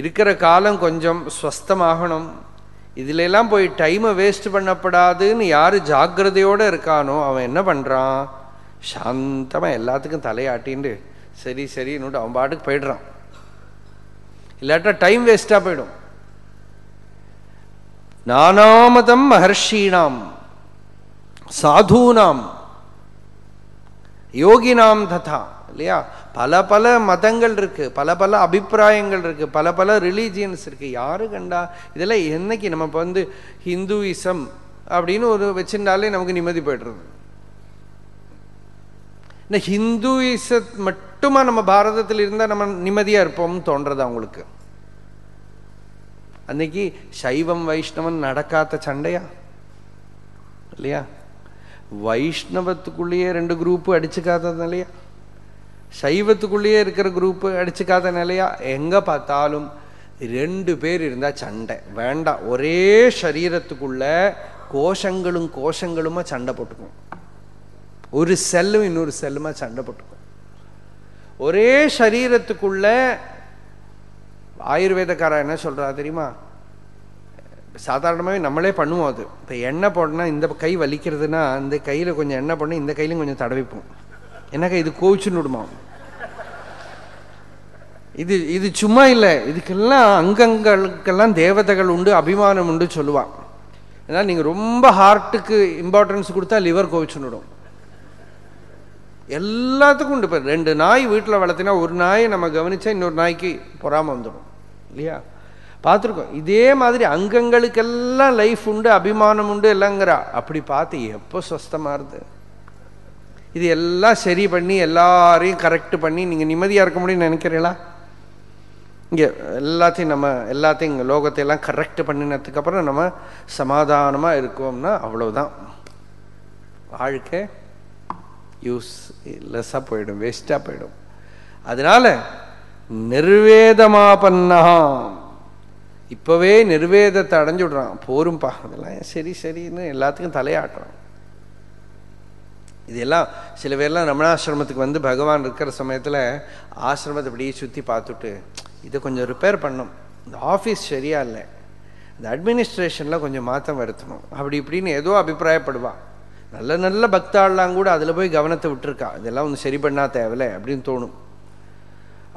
இருக்கிற காலம் கொஞ்சம் ஸ்வஸ்தமாகணும். இதுலெல்லாம் போய் டைமை வேஸ்ட் பண்ணப்படாதுன்னு யார் ஜாக்கிரதையோடு இருக்கானோ அவன் என்ன பண்ணுறான் சாந்தமாக எல்லாத்துக்கும் தலையாட்டின்னு சரி சரின்னு அவன் பாட்டுக்கு போயிடுறான். இல்லாட்டா டைம் வேஸ்ட்டாக போயிடும். நானாமதம் மகர்ஷீணாம் சாதூனாம் யோகினாம் ததா இல்லையா? பல பல மதங்கள் இருக்கு பல பல அபிப்பிராயங்கள் இருக்கு பல பல ரிலீஜியன்ஸ் இருக்கு. யாரு கண்டா? இதெல்லாம் என்னைக்கு நம்ம இப்போ வந்து ஹிந்துயிசம் அப்படின்னு ஒரு வச்சிருந்தாலே நமக்கு நிம்மதி போய்டுறது. இந்த ஹிந்துவிச மட்டுமா நம்ம பாரதத்தில் இருந்தால் நம்ம நிம்மதியாக இருப்போம்னு தோன்றது அவங்களுக்கு. அன்னைக்கு சைவம் வைஷ்ணவன் நடக்காத சண்டையா? இல்லையா? வைஷ்ணவத்துக்குள்ளேயே ரெண்டு குரூப்பு அடிச்சுக்காத நிலையா சைவத்துக்குள்ளேயே இருக்கிற குரூப்பு அடிச்சுக்காத நிலையா? எங்க பார்த்தாலும் ரெண்டு பேர் இருந்தா சண்டை. வேண்டாம். ஒரே சரீரத்துக்குள்ள கோஷங்களும் கோஷங்களுமா சண்டை போட்டுக்கும். ஒரு செல்லும் இன்னொரு செல்லுமா சண்டை போட்டுக்கும். ஒரே சரீரத்துக்குள்ள ஆயுர்வேதக்காரா என்ன சொல்றா தெரியுமா? சாதாரணமாகவே நம்மளே பண்ணுவோம் அது. இப்போ எண்ணெய் போடனா இந்த கை வலிக்கிறதுனா இந்த கையில் கொஞ்சம் எண்ணெய் போடணும் இந்த கையிலும் கொஞ்சம் தடவிப்போம். என்னக்கா இது கோவிச்சுன்னு விடுமா? இது இது சும்மா இல்லை. இதுக்கெல்லாம் அங்கங்களுக்கெல்லாம் தேவதைகள் உண்டு அபிமானம் உண்டு சொல்லுவான் ஏன்னா நீங்கள் ரொம்ப ஹார்ட்டுக்கு இம்பார்ட்டன்ஸ் கொடுத்தா லிவர் கோவிச்சுன்னு விடும். எல்லாத்துக்கும் உண்டு. இப்போ ரெண்டு நாய் வீட்டில் வளர்த்தினா ஒரு நாயை நம்ம கவனித்தா இன்னொரு நாய்க்கு பொறாமல் வந்துடும். இல்லையா? பார்த்துருக்கோம். இதே மாதிரி அங்கங்களுக்கெல்லாம் லைஃப் உண்டு அபிமானம் உண்டு இல்லைங்கிறா. அப்படி பார்த்து எப்போ சொஸ்தமாகுது இது எல்லாம் சரி பண்ணி எல்லாரையும் கரெக்ட் பண்ணி நீங்கள் நிம்மதியாக இருக்க முடியும்னு நினைக்கிறீங்களா? இங்கே எல்லாத்தையும் நம்ம எல்லாத்தையும் இங்கே லோகத்தையெல்லாம் கரெக்ட் பண்ணினதுக்கப்புறம் நம்ம சமாதானமாக இருக்கோம்னா அவ்வளோதான் வாழ்க்கை யூஸ் லெஸ்ஸாக போயிடும் வேஸ்ட்டாக போயிடும். அதனால நிர்வேதமாபன்னா இப்போவே நிர்வேதத்தை அடைஞ்சு விடுறான் போரும்பா அதெல்லாம் சரி சரின்னு எல்லாத்துக்கும் தலையாட்டுறான். இதெல்லாம் சில பேர்லாம் ரமணாசிரமத்துக்கு வந்து பகவான் இருக்கிற சமயத்தில் ஆசிரமத்தை அப்படியே சுற்றி பார்த்துட்டு இதை கொஞ்சம் ரிப்பேர் பண்ணும். இந்த ஆஃபீஸ் சரியா இல்லை. இந்த அட்மினிஸ்ட்ரேஷனில் கொஞ்சம் மாற்றம் வருத்தணும். அப்படி இப்படின்னு ஏதோ அபிப்பிராயப்படுவான் நல்ல நல்ல பக்தாள்லாம் கூட அதில் போய் கவனத்தை விட்டுருக்கா. இதெல்லாம் ஒன்று சரி பண்ணா தேவையில்லை அப்படின்னு தோணும்.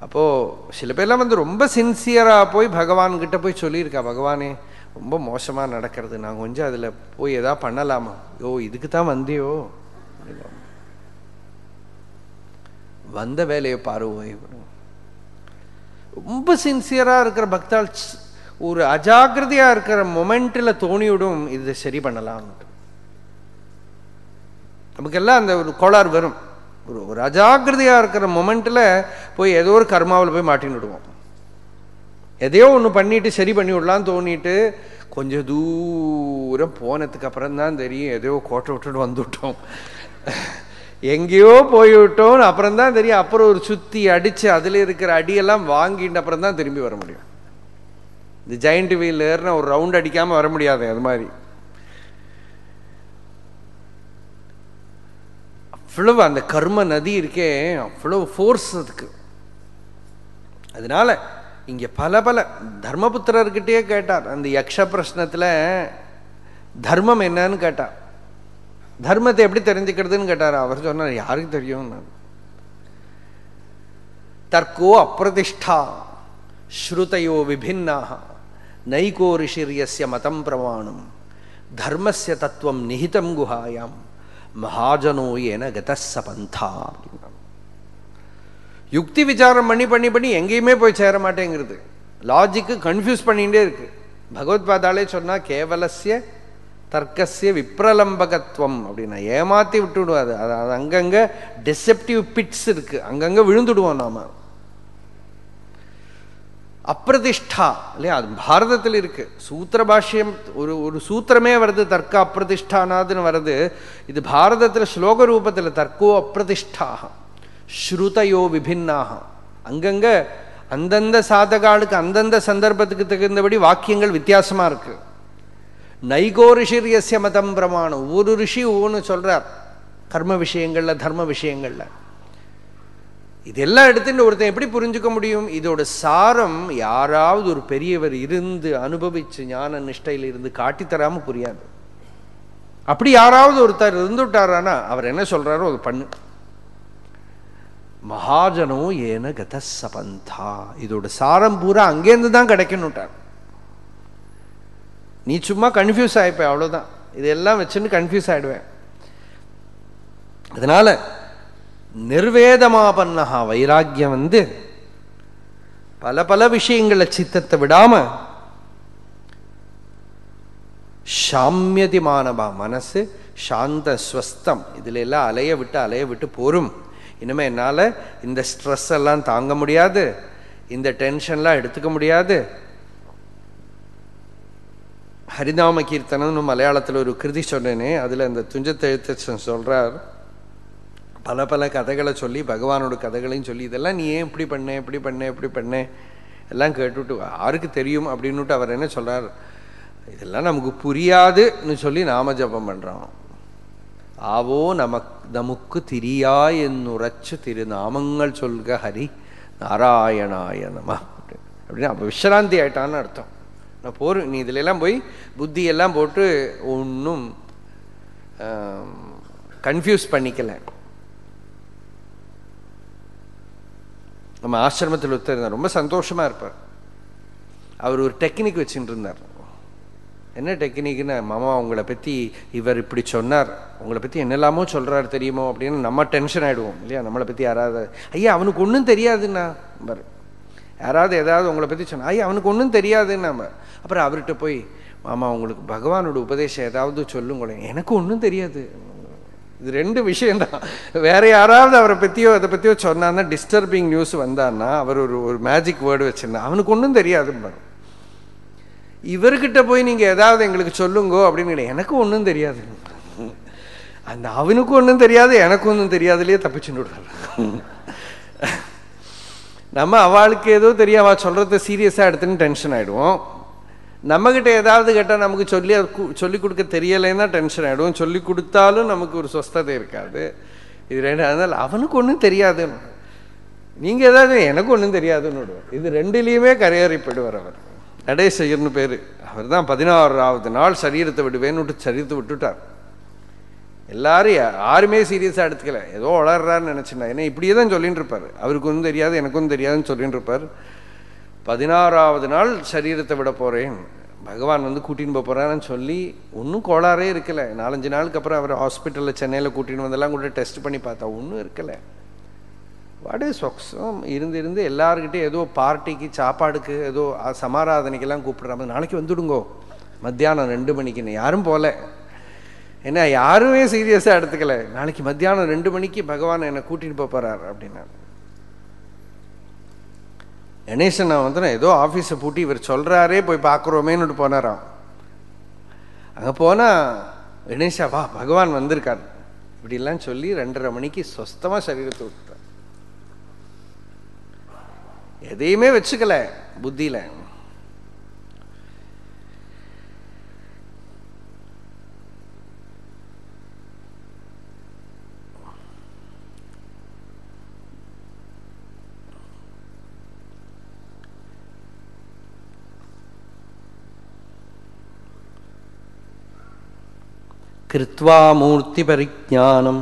அப்போது சில பேர்லாம் வந்து ரொம்ப சின்சியராக போய் பகவான்கிட்ட போய் சொல்லியிருக்கா பகவானே ரொம்ப மோசமாக நடக்கிறது. நான் கொஞ்சம் அதில் போய் எதா பண்ணலாமா? யோ இதுக்கு தான் வந்தியோ. வந்த வேலையை பாருவோம் ரொம்ப சின்சியராக இருக்கிற பக்தாள் ஒரு அஜாகிரதையாக இருக்கிற மொமெண்ட்டில் தோணிவிடும் இதை சரி பண்ணலாம் நமக்கெல்லாம் அந்த ஒரு கோளாறு வரும். ஒரு ஒரு அஜாகிரதையாக இருக்கிற மொமெண்ட்டில் போய் ஏதோ ஒரு கர்மாவில் போய் மாட்டின்னு விடுவோம். எதையோ ஒன்று பண்ணிட்டு சரி பண்ணி விடலான்னு தோணிட்டு கொஞ்சம் தூரம் போனதுக்கு அப்புறம் தான் தெரியும் எதையோ கோட்டை விட்டுட்டு வந்துவிட்டோம் எங்கேயோ போய்விட்டோம் அப்புறம் தான் தெரியும் அப்புறம் ஒரு சுற்றி அடித்து அதில் இருக்கிற அடியெல்லாம் வாங்கிட்டு அப்புறம் தான் திரும்பி வர முடியும். இந்த ஜெயிண்ட் வீல் ஏறின ஒரு ரவுண்ட் அடிக்காமல் வர முடியாது அது மாதிரி. அவ்வளவு அந்த கர்ம நதி இருக்கே அவ்வளவு ஃபோர்ஸ் அதுக்கு. அதனால இங்கே பல பல தர்மபுத்திரர்கிட்டயே கேட்டார். அந்த யக்ஷ பிரஷ்னத்தில் தர்மம் என்னன்னு கேட்டார். தர்மத்தை எப்படி தெரிஞ்சுக்கிறதுன்னு கேட்டார். அவர் சொன்னார் யாருக்கு தெரியும் தர்க்கோ அப்பிரதிஷ்டா ஸ்ருதையோ விபின்னாக நைகோ ரிஷிரியஸ்ய மதம் பிரமாணம் தர்மஸ்ய தத்துவம் நிஹிதம் குஹாயாம். மகாஜனோ ஏன கதசபந்தா. அப்படின்னா யுக்தி விசாரம் பண்ணி பண்ணி பண்ணி எங்கேயுமே போய் சேர மாட்டேங்கிறது. லாஜிக்கு கன்ஃபியூஸ் பண்ணிகிட்டே இருக்கு. பகவத்பாதாலே சொன்னா கேவலசிய தர்க்கசிய விப்ரலம்பகத்துவம் அப்படின்னா ஏமாத்தி விட்டு விடுவாது அது அது அங்கங்க டிசெப்டிவ் பிட்ஸ் இருக்கு. அங்கங்க விழுந்துடுவோம் நாம. அப்பிரதிஷ்டா இல்லையா? அது பாரதத்தில் இருக்குது சூத்திர பாஷ்யம் ஒரு ஒரு சூத்திரமே வருது தர்க்க அப்பிரதிஷ்டானாதுன்னு வருது. இது பாரதத்தில் ஸ்லோக ரூபத்தில் தர்க்கோ அப்பிரதிஷ்டாக ஸ்ருதையோ விபின்னாக அங்கங்கே அந்தந்த சாதகாளுக்கு அந்தந்த சந்தர்ப்பத்துக்கு தகுந்தபடி வாக்கியங்கள் வித்தியாசமாக இருக்குது நைகோ ரிஷிரியசிய மதம் பிரமாணம். ஒவ்வொரு ரிஷி ஒவ்வொன்று சொல்கிறார் கர்ம விஷயங்களில் தர்ம விஷயங்களில். இதெல்லாம் எடுத்துட்டு ஒருத்தன் எப்படி புரிஞ்சுக்க முடியும்? இதோட சாரம் யாராவது ஒரு பெரியவர் இருந்து அனுபவிச்சு ஞான நிஷ்டையில் இருந்து காட்டித்தராம புரியாது. அப்படி யாராவது ஒருத்தர் இருந்துட்டாரானா அவர் என்ன சொல்றாரோ அது பண்ணு. மகாஜனோ ஏன கத சபந்தா இதோட சாரம் பூரா அங்கேருந்து தான் கிடைக்கணுட்டார் நீ சும்மா கன்ஃபியூஸ் ஆயிப்ப அவ்வளவுதான். இதெல்லாம் வச்சுன்னு கன்ஃபியூஸ் ஆயிடுவேன். அதனால நிர்வேதமாபன்னஹா வைராக்கியம் வந்து பல பல விஷயங்களை சித்தத்தை விடாம சாமியதி மானவா மனசு சாந்த ஸ்வஸ்தம். இதுல எல்லாம் அலைய விட்டு அலைய விட்டு போரும். இனிமே என்னால இந்த ஸ்ட்ரெஸ் எல்லாம் தாங்க முடியாது. இந்த டென்ஷன்லாம் எடுத்துக்க முடியாது. ஹரிநாம கீர்த்தனம்னு மலையாளத்தில் ஒரு கிருதி சொன்னேனே அதில் அந்த துஞ்சத்தெழுத்தச்சன் சொல்கிறார் பல பல கதைகளை சொல்லி பகவானோட கதைகளையும் சொல்லி இதெல்லாம் நீ ஏன் இப்படி பண்ண இப்படி பண்ண இப்படி பண்ண எல்லாம் கேட்டுவிட்டு யாருக்கு தெரியும் அப்படின்னுட்டு அவர் என்ன சொல்கிறார் இதெல்லாம் நமக்கு புரியாதுன்னு சொல்லி நாம ஜபம் பண்ணுறோம் ஆவோ நமக் நமக்கு திரியா என்னுரைச்சு திருநாமங்கள் சொல்க ஹரி நாராயணாய நம. அப்படின்னு அப்போ விஸ்ராந்தி ஆயிட்டான்னு அர்த்தம். நான் போகிறேன் நீ இதிலெல்லாம் போய் புத்தியெல்லாம் போட்டு ஒன்றும் கன்ஃபியூஸ் பண்ணிக்கலை. நம்ம ஆசிரமத்தில் ஒருத்தர் இருந்தார். ரொம்ப சந்தோஷமாக இருப்பார். அவர் ஒரு டெக்னிக் வச்சுட்டு இருந்தார் என்ன டெக்னிக்னு? மாமா உங்களை பற்றி இவர் இப்படி சொன்னார். உங்களை பற்றி என்னெல்லாமோ சொல்கிறாரு தெரியுமோ அப்படின்னு நம்ம டென்ஷன் ஆகிடுவோம் இல்லையா? நம்மளை பற்றி யாராவது ஐயா அவனுக்கு ஒன்றும் தெரியாதுன்னா பாரு யாராவது ஏதாவது உங்களை பற்றி சொன்னா ஐயா அவனுக்கு ஒன்றும் தெரியாதுன்னு நம்ம அப்புறம் அவர்கிட்ட போய் மாமா உங்களுக்கு பகவானோட உபதேசம் ஏதாவது சொல்லுங்களேன். எனக்கு ஒன்றும் தெரியாது. இது ரெண்டு விஷயம்தான் வேற யாராவது அவரை பற்றியோ அதை பற்றியோ சொன்னான்னா டிஸ்டர்பிங் நியூஸ் வந்தான்னா அவர் ஒரு ஒரு மேஜிக் வேர்டு வச்சிருந்தா அவனுக்கு ஒன்றும் தெரியாதுன்னு இவர்கிட்ட போய் நீங்கள் ஏதாவது எங்களுக்கு சொல்லுங்கோ அப்படின்னு எனக்கு ஒன்றும் தெரியாது. அந்த அவனுக்கும் ஒன்றும் தெரியாது எனக்கு ஒன்றும் தெரியாதுலேயே தப்பிச்சுன்னு விடுறாரு நம்ம அவளுக்கு ஏதோ தெரியும் அவள் சொல்றத சீரியஸாக எடுத்துன்னு டென்ஷன் ஆகிடுவோம் நம்மகிட்ட ஏதாவது கேட்டால் நமக்கு சொல்லி சொல்லி கொடுக்க தெரியலைன்னா டென்ஷன் ஆகிடும் சொல்லி கொடுத்தாலும் நமக்கு ஒரு சொஸ்ததை இருக்காது. இது ரெண்டு அதனால் அவனுக்கு ஒன்றும் தெரியாதுன்னு. நீங்கள் ஏதாவது எனக்கு ஒன்றும் தெரியாதுன்னு விடுவார் இது ரெண்டுலேயுமே கரையேறிப்படுவார் அவர். நடேசையர்னு பேர். அவர் தான் பதினாறாவது நாள் சரீரத்தை விடுவேன்னு விட்டு சரீரத்தை விட்டுட்டார். எல்லாரும் யாருமே சீரியஸாக எடுத்துக்கல. ஏதோ வளர்றாருன்னு நினச்சிருந்தா ஏன்னா இப்படியே தான் சொல்லிட்டு இருப்பார். அவருக்கு ஒன்றும் தெரியாது எனக்கும் தெரியாதுன்னு சொல்லிட்டு இருப்பார். பதினாறாவது நாள் சரீரத்தை விட போகிறேன் பகவான் வந்து கூட்டின்னு போக போகிறான்னு சொல்லி ஒன்றும் கோளாறே இருக்கலை. நாலஞ்சு நாளுக்கு அப்புறம் அவர் ஹாஸ்பிட்டலில் சென்னையில் கூட்டின்னு வந்தெல்லாம் கூட டெஸ்ட் பண்ணி பார்த்தா ஒன்றும் இருக்கலை. வாடு சொக்ஸம் இருந்து இருந்து எல்லாருக்கிட்டே ஏதோ பார்ட்டிக்கு சாப்பாடுக்கு ஏதோ சமாராதனைக்கெல்லாம் கூப்பிடுறாங்க நாளைக்கு வந்துடுங்கோ. மத்தியானம் ரெண்டு மணிக்குன்னு யாரும் போகல ஏன்னா யாருமே சீரியஸாக எடுத்துக்கல. நாளைக்கு மத்தியானம் ரெண்டு மணிக்கு பகவான் என்னை கூட்டின்னு போக போகிறார் அப்படின்னாரு. கணேசன் நான் வந்து ஏதோ ஆஃபீஸை பூட்டி இவர் சொல்கிறாரே போய் பார்க்குறோமேன்னு போனாராம். அங்கே போனால் கணேஷா வா பகவான் வந்திருக்கார். இப்படிலாம் சொல்லி ரெண்டரை மணிக்கு சொஸ்தமாக சரீரத்தை விட்டுட்டார் எதையுமே வச்சுக்கல புத்தியில். कृत्वा मूर्तिपरिज्ञानं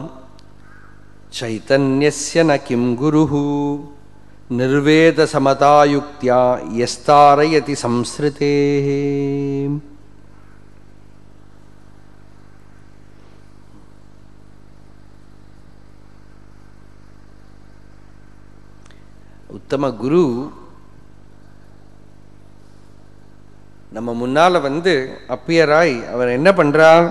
चैतन्यस्य न किं गुरुः निर्वेदसमतायुक्त्या यस्तारयति संसृतेः உத்தம குரு நம்ம முன்னால வந்து அப்பியராய் அவர் என்ன பண்றார்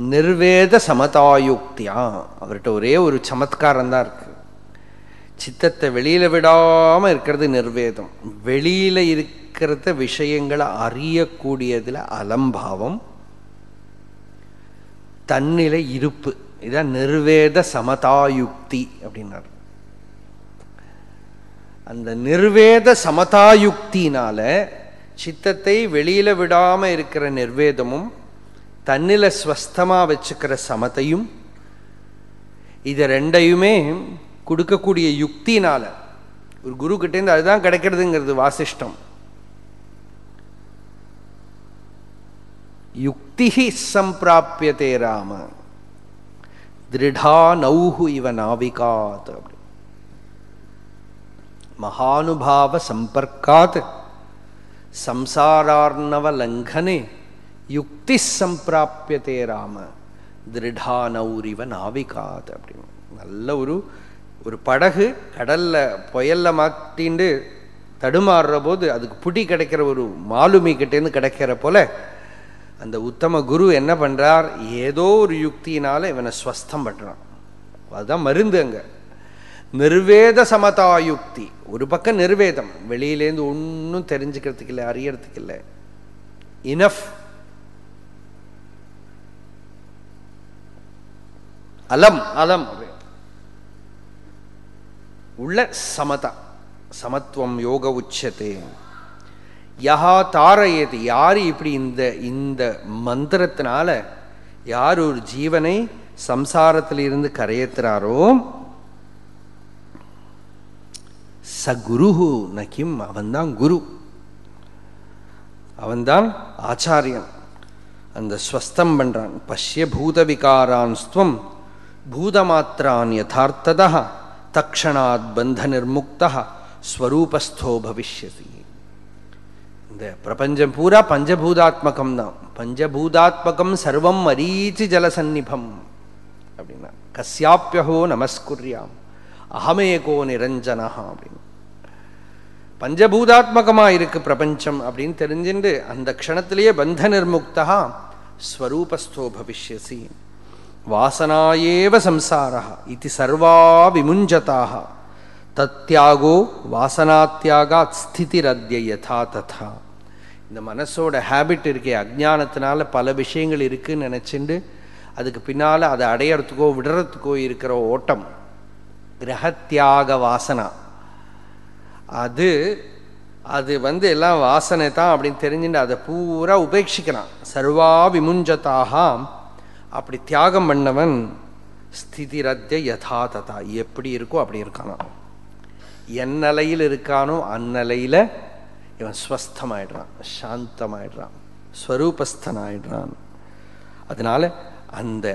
நிர்வேத சமதாயுக்தியா? அவர்கிட்ட ஒரே ஒரு சமத்காரம் தான் இருக்கு. சித்தத்தை வெளியில விடாம இருக்கிறது நிர்வேதம். வெளியில இருக்கிறத விஷயங்களை அறியக்கூடியதுல அலம்பாவம். தன்னிலை இருப்பு. இதான் நிர்வேத சமதாயுக்தி அப்படின்னாரு. அந்த நிர்வேத சமதாயுக்தினால சித்தத்தை வெளியில விடாம இருக்கிற நிர்வேதமும் தன்னில ஸ்வஸ்தமாக வச்சுக்கிற சமத்தையும் இது ரெண்டையுமே கொடுக்கக்கூடிய யுக்தினால ஒரு குரு கிட்டேருந்து அதுதான் கிடைக்கிறதுங்கிறது வாசிஷ்டம். யுக்தி சம்பிராபியதே ராம. திருடா நௌஹு இவ நாவிகாத் அப்படி. மகானுபாவ சம்பர்க்காத் சம்சாரார்ணவ லங்கனே யுக்தி சம்பிராபியதே ராம திருடானௌரிவ நாவிகாத் அப்படின்னு. நல்ல ஒரு ஒரு படகு கடல்ல புயல்ல மாட்டிண்டு தடுமாறுற போது அதுக்கு புடி கிடைக்கிற ஒரு மாலுமி கிட்டேருந்து கிடைக்கிற போல அந்த உத்தம குரு என்ன பண்றார்? ஏதோ ஒரு யுக்தியினால இவனை ஸ்வஸ்தம் பண்றான். அதுதான் மருந்து அங்க. நிர்வேத சமதாயுக்தி ஒரு பக்கம் நிர்வேதம். வெளியிலேருந்து ஒன்றும் தெரிஞ்சுக்கிறதுக்கு இல்லை அறியறதுக்கு இல்லை இனஃப் அலம் அலம் உள்ள சமதா சமத்துவம் யோக உச்சத்தை யஹா தாரயது யார் இப்படி இந்த இந்த மந்திரத்தினால யார் ஒரு ஜீவனை சம்சாரத்திலிருந்து கரையேற்றுறாரோ ச குருஹு நகிம் அவன்தான் குரு. அவன்தான் ஆச்சாரியன். அந்த ஸ்வஸ்தம் பண்றான். பஷ்ய பூத ஸ்துவம் ஸ்துவம் பூதமாத்திரான் யதார்த்ததா தக்ஷணாத் பந்த நிர்முக்தா ஸ்வரூபஸ்தோ பவிஷ்யசி இந்த பிரபஞ்சம் பூரா பஞ்சபூதாத்மகம் தான் பஞ்சபூதாத்மகம் சர்வம் மரீச்சி ஜலசன்னிபம் அப்படின்னா கஸ்யாப்பியகோ நமஸ்குர்யாம் அகமேகோ நிரஞ்சனா அப்படின்னு பஞ்சபூதாத்மகமா இருக்கு பிரபஞ்சம் அப்படின்னு தெரிஞ்சுட்டு அந்த க்ஷணத்திலேயே பந்த நிர்முக்தா ஸ்வரூபஸ்தோ பவிஷ்யசி வாசனாயேவ சம்சாரா இது சர்வா விமுஞ்சதாக தத்யாகோ வாசனாத்தியாகாத் ஸ்திதிரத்ய யதா ததா. இந்த மனசோட ஹேபிட் இருக்கே அஜானத்தினால பல விஷயங்கள் இருக்குன்னு நினச்சிண்டு அதுக்கு பின்னால் அதை அடையறதுக்கோ விடுறதுக்கோ இருக்கிற ஓட்டம் கிரகத்தியாக வாசனா. அது அது வந்து எல்லாம் வாசனை தான் அப்படின்னு தெரிஞ்சுட்டு அதை பூரா உபேட்சிக்கிறான். சர்வா விமுஞ்சதாக அப்படி தியாகம் பண்ணவன் ஸ்திதி ரத்திய யதா ததா எப்படி இருக்கோ அப்படி இருக்கானா. என் நிலையில் இருக்கானோ அந்நிலையில் இவன் ஸ்வஸ்தமாயிடுறான் சாந்தமாயிடுறான் ஸ்வரூபஸ்தனாயிடுறான். அதனால அந்த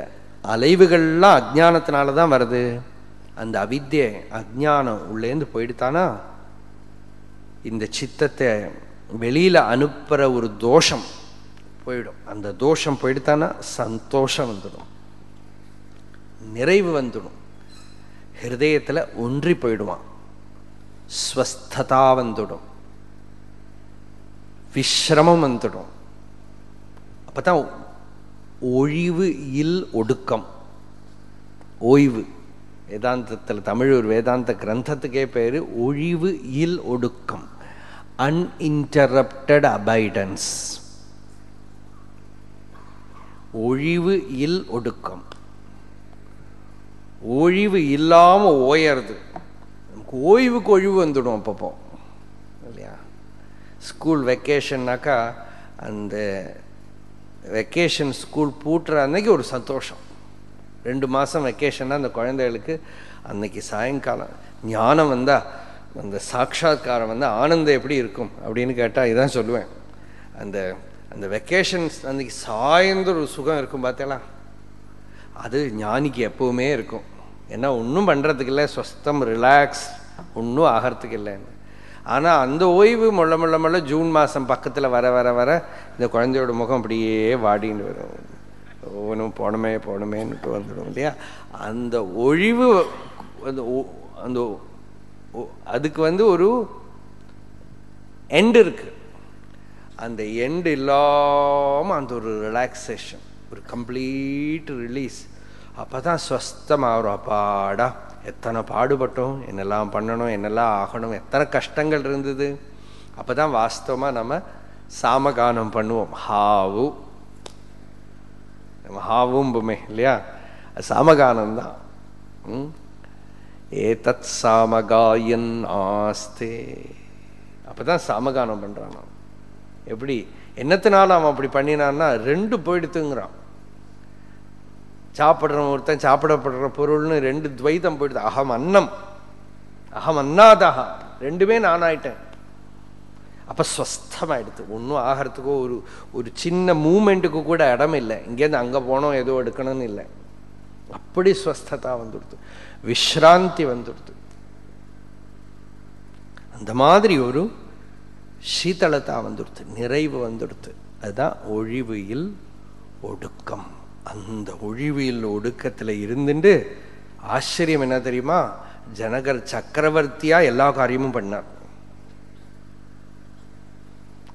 அலைவுகள்லாம் அஜானத்தினால தான் வருது. அந்த அவித்தியை அஜானம் உள்ளேந்து போயிடுத்தானா? இந்த சித்தத்தை வெளியில் அனுப்புகிற ஒரு தோஷம் போயிடும். அந்த தோஷம் போயிடுத்தானா சந்தோஷம் வந்துடும். நிறைவு வந்துடும். ஹிருதயத்தில் ஒன்றி போயிடுவான். ஸ்வஸ்ததா வந்துடும். விஸ்ரமம் வந்துடும். அப்போதான் ஒழிவு இல் ஒடுக்கம். ஓய்வு. வேதாந்தத்தில் தமிழ் ஒரு வேதாந்த கிரந்தத்துக்கே பேர் ஒழிவு இல் ஒடுக்கம். அன்இன்டரப்டட் அபைடன்ஸ் ஒழிவு இல் ஒடுக்கம். ஒழிவு இல்லாமல் ஓயறது. நமக்கு ஓய்வுக்கு ஒழிவு வந்துடும் அப்பப்போ. இல்லையா? ஸ்கூல் வெக்கேஷன்னாக்கா அந்த வெக்கேஷன் ஸ்கூல் பூட்டுற அன்னைக்கு ஒரு சந்தோஷம். ரெண்டு மாதம் வெக்கேஷன்னா அந்த குழந்தைகளுக்கு அன்னைக்கு சாயங்காலம் ஞானம் வந்தால் அந்த சாட்சா்காரம் வந்து ஆனந்தம் எப்படி இருக்கும் அப்படின்னு கேட்டால் இதான் சொல்லுவேன். அந்த அந்த வெக்கேஷன்ஸ் அன்றைக்கி சாயந்தரம் ஒரு சுகம் இருக்கும் பார்த்தேலாம் அது ஞானிக்கு எப்பவுமே இருக்கும். ஏன்னா ஒன்றும் பண்ணுறதுக்கு இல்லை ஸ்வஸ்தம் ரிலாக்ஸ் ஒன்றும் ஆகிறதுக்கு இல்லைன்னு ஆனால் அந்த ஓய்வு முள்ள முள்ள முள்ள ஜூன் மாதம் பக்கத்தில் வர வர வர இந்த குழந்தையோட முகம் அப்படியே வாடின்னு வரும். ஒவ்வொன்றும் போனமே போனமேன்னுட்டு வந்துடும் இல்லையா? அந்த ஒழிவு அந்த அந்த அதுக்கு வந்து ஒரு எண்டு இருக்குது அந்த எண்டு இல்லாமல் அந்த ஒரு ரிலாக்ஸேஷன் ஒரு கம்ப்ளீட் ரிலீஸ் அப்போ தான் ஸ்வஸ்தமாகறோம். அப்பாடா எத்தனை பாடுபட்டோம் என்னெல்லாம் பண்ணணும் என்னெல்லாம் ஆகணும் எத்தனை கஷ்டங்கள் இருந்தது. அப்போ தான் வாஸ்தவமாக நம்ம சாமகானம் பண்ணுவோம். ஹாவு. நம்ம பொம்மை இல்லையா? சாமகானம் தான். ஏதத் சாமகாயன் ஆஸ்தே. அப்போ தான் சாமகானம் பண்றான் எப்படி? என்னத்தினால அவன் அப்படி பண்ணினான்னா ரெண்டு போயிடுத்துங்கிறான். சாப்பிட்றவன் ஒருத்தன் சாப்பிடப்படுற பொருள்னு ரெண்டு துவைதம் போயிடுது. அகம் அன்னம். அகம் அன்னாதகா ரெண்டுமே நான் ஆயிட்டேன். அப்ப ஸ்வஸ்தமாயிடுது ஒன்றும் ஆகிறதுக்கோ ஒரு ஒரு சின்ன மூமெண்ட்டுக்கு கூட இடம் இல்லை. இங்கேருந்து அங்கே போனோம் ஏதோ எடுக்கணும்னு இல்லை. அப்படி ஸ்வஸ்ததா வந்துடுது விஸ்ராந்தி வந்துடுது அந்த மாதிரி ஒரு சீதளத்தா வந்துடுது நிறைவு வந்துடுது அதுதான் ஒழிவியில் ஒடுக்கம். அந்த ஒழிவில் ஒடுக்கத்தில் இருந்துட்டு ஆச்சரியம் என்ன தெரியுமா? ஜனகர் சக்கரவர்த்தியா எல்லா காரியமும் பண்ணார்.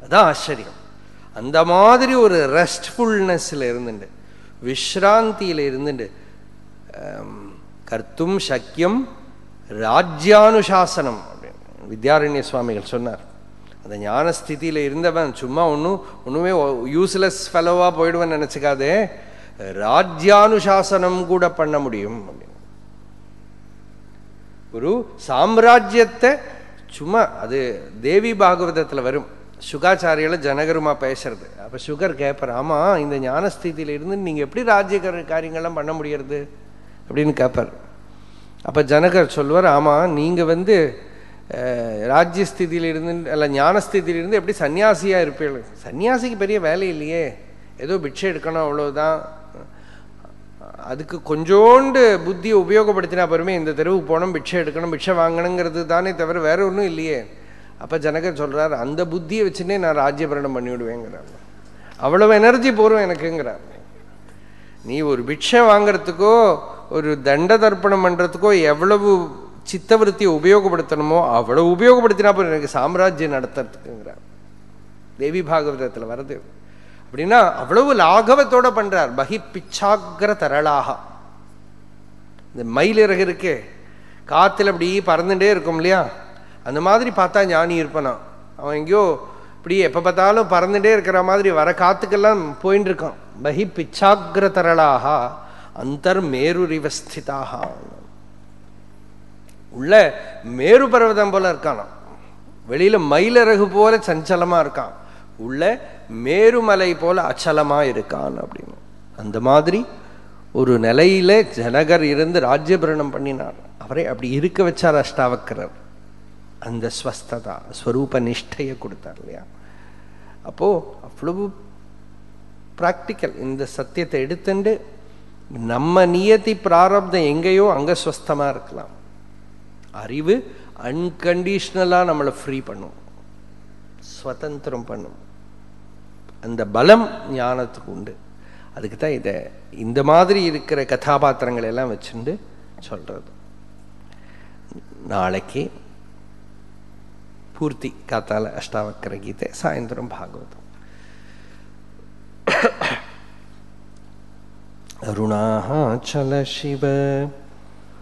அதான் ஆச்சரியம். அந்த மாதிரி ஒரு ரெஸ்ட்ஃபுல்னஸ்ல இருந்துட்டு விஸ்ராந்தியில இருந்துட்டு கர்த்தும் சக்கியம் ராஜ்யானுசாசனம் அப்படின்னு வித்யாரண்ய சுவாமிகள் சொன்னார். அந்த ஞானஸ்திதியில் இருந்தவன் சும்மா ஒன்றும் ஒன்றுமே யூஸ்லெஸ் ஃபெலோவாக போயிடுவேன் நினச்சிக்காதே. ராஜ்யானுசாசனம் கூட பண்ண முடியும் அப்படின்னு. ஒரு சாம்ராஜ்யத்தை சும்மா அது தேவி பாகவதத்தில் வரும். சுகாச்சாரியில் ஜனகருமா பேசுறது. அப்ப சுகர் கேட்பார் ஆமா இந்த ஞானஸ்திதியில இருந்து நீங்க எப்படி ராஜ்ய காரியங்கள்லாம் பண்ண முடியறது? அப்படின்னு கேட்பார் அப்ப ஜனகர் சொல்லுவார் ஆமாம் நீங்கள் வந்து ராஜ்யஸ்திதியிலிருந்து அல்ல ஞானஸ்திதியிலிருந்து எப்படி சன்னியாசியாக இருப்பீள்? சன்னியாசிக்கு பெரிய வேலை இல்லையே. ஏதோ பிட்சை எடுக்கணும் அவ்வளோதான் அதுக்கு கொஞ்சோண்டு புத்தியை உபயோகப்படுத்தினா பெருமே இந்த தெருவுக்கு போனோம் பிட்சை எடுக்கணும் பிட்சை வாங்கணுங்கிறது தானே தவிர வேற ஒன்றும் இல்லையே. அப்போ ஜனகர் சொல்கிறார் அந்த புத்தியை வச்சுன்னே நான் ராஜ்யபரணம் பண்ணிவிடுவேங்கிறார். அவ்வளவு எனர்ஜி போரும் எனக்குங்கிறார். நீ ஒரு பிட்சை வாங்கிறதுக்கோ ஒரு தண்ட தர்ப்பணம் பண்ணுறதுக்கோ எவ்வளவு சித்தவருத்தியை உபயோகப்படுத்தணுமோ அவ்வளவு உபயோகப்படுத்தினா போய் எனக்கு சாம்ராஜ்யம் நடத்துறதுக்குங்கிறார். தேவி பாகவதத்தில் வருது. அப்படின்னா அவ்வளவு லாகவத்தோட பண்றார். பகி பிச்சாகிர தரளாக. இந்த மயிலிறகு இருக்கே காத்துல அப்படி பறந்துட்டே இருக்கும் இல்லையா? அந்த மாதிரி பார்த்தா ஞானி இருப்பானா? அவன் எங்கேயோ இப்படி எப்ப பார்த்தாலும் பறந்துட்டே இருக்கிற மாதிரி வர காத்துக்கெல்லாம் போயின்னு இருக்கான் பகி பிச்சாகிர தரளாக அந்தர் மேருரிவஸ்திதாக. உள்ள மேரு பர்வதம் போல இருக்கானாம். வெளியில மயிலரகு போல சஞ்சலமா இருக்கான். உள்ள மேருமலை போல அச்சலமா இருக்கான் அப்படின்னு. அந்த மாதிரி ஒரு நிலையில ஜனகர் இருந்து ராஜ்யபரணம் பண்ணினார். அவரை அப்படி இருக்க வச்சார் அஷ்டாவக்கரர். அந்த ஸ்வஸ்ததா ஸ்வரூப நிஷ்டையை கொடுத்தார் இல்லையா? அப்போ அவ்வளவு பிராக்டிக்கல் இந்த சத்தியத்தை எடுத்துண்டு நம்ம நியத்தி பிராரப்தம் எங்கேயோ அங்கே ஸ்வஸ்தமா இருக்கலாம். அறிவு அன்கண்டிஷ்னலாக நம்மளை ஃப்ரீ பண்ணும். ஸ்வதந்திரம் பண்ணும். அந்த பலம் ஞானத்துக்கு உண்டு. அதுக்கு தான் இதை இந்த மாதிரி இருக்கிற கதாபாத்திரங்கள் எல்லாம் வச்சுண்டு சொல்கிறது நாளைக்கு பூர்த்தி காத்தால அஷ்டாவக்கர கீதை சாயந்தரம் பாகவதம். அருணாச்சல சிவ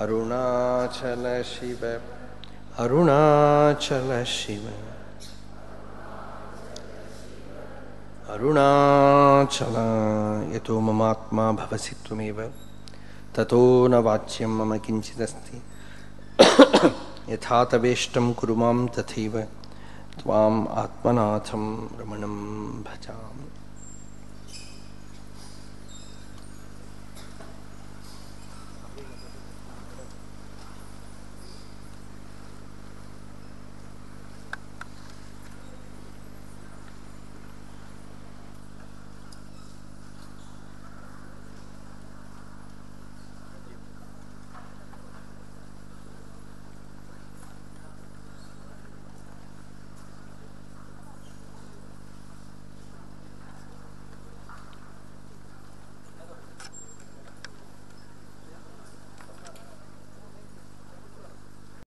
अरुणाचल शिव। अरुणाचल शिव। अरुणाचल ये तो ममात्मा भवसी त्वमेव। ततो न वाच्यं मम किंचिदस्ति यथा तवेष्टं कुरुमां तथैव। त्वाम् आत्मनाथं रमणं भजामि।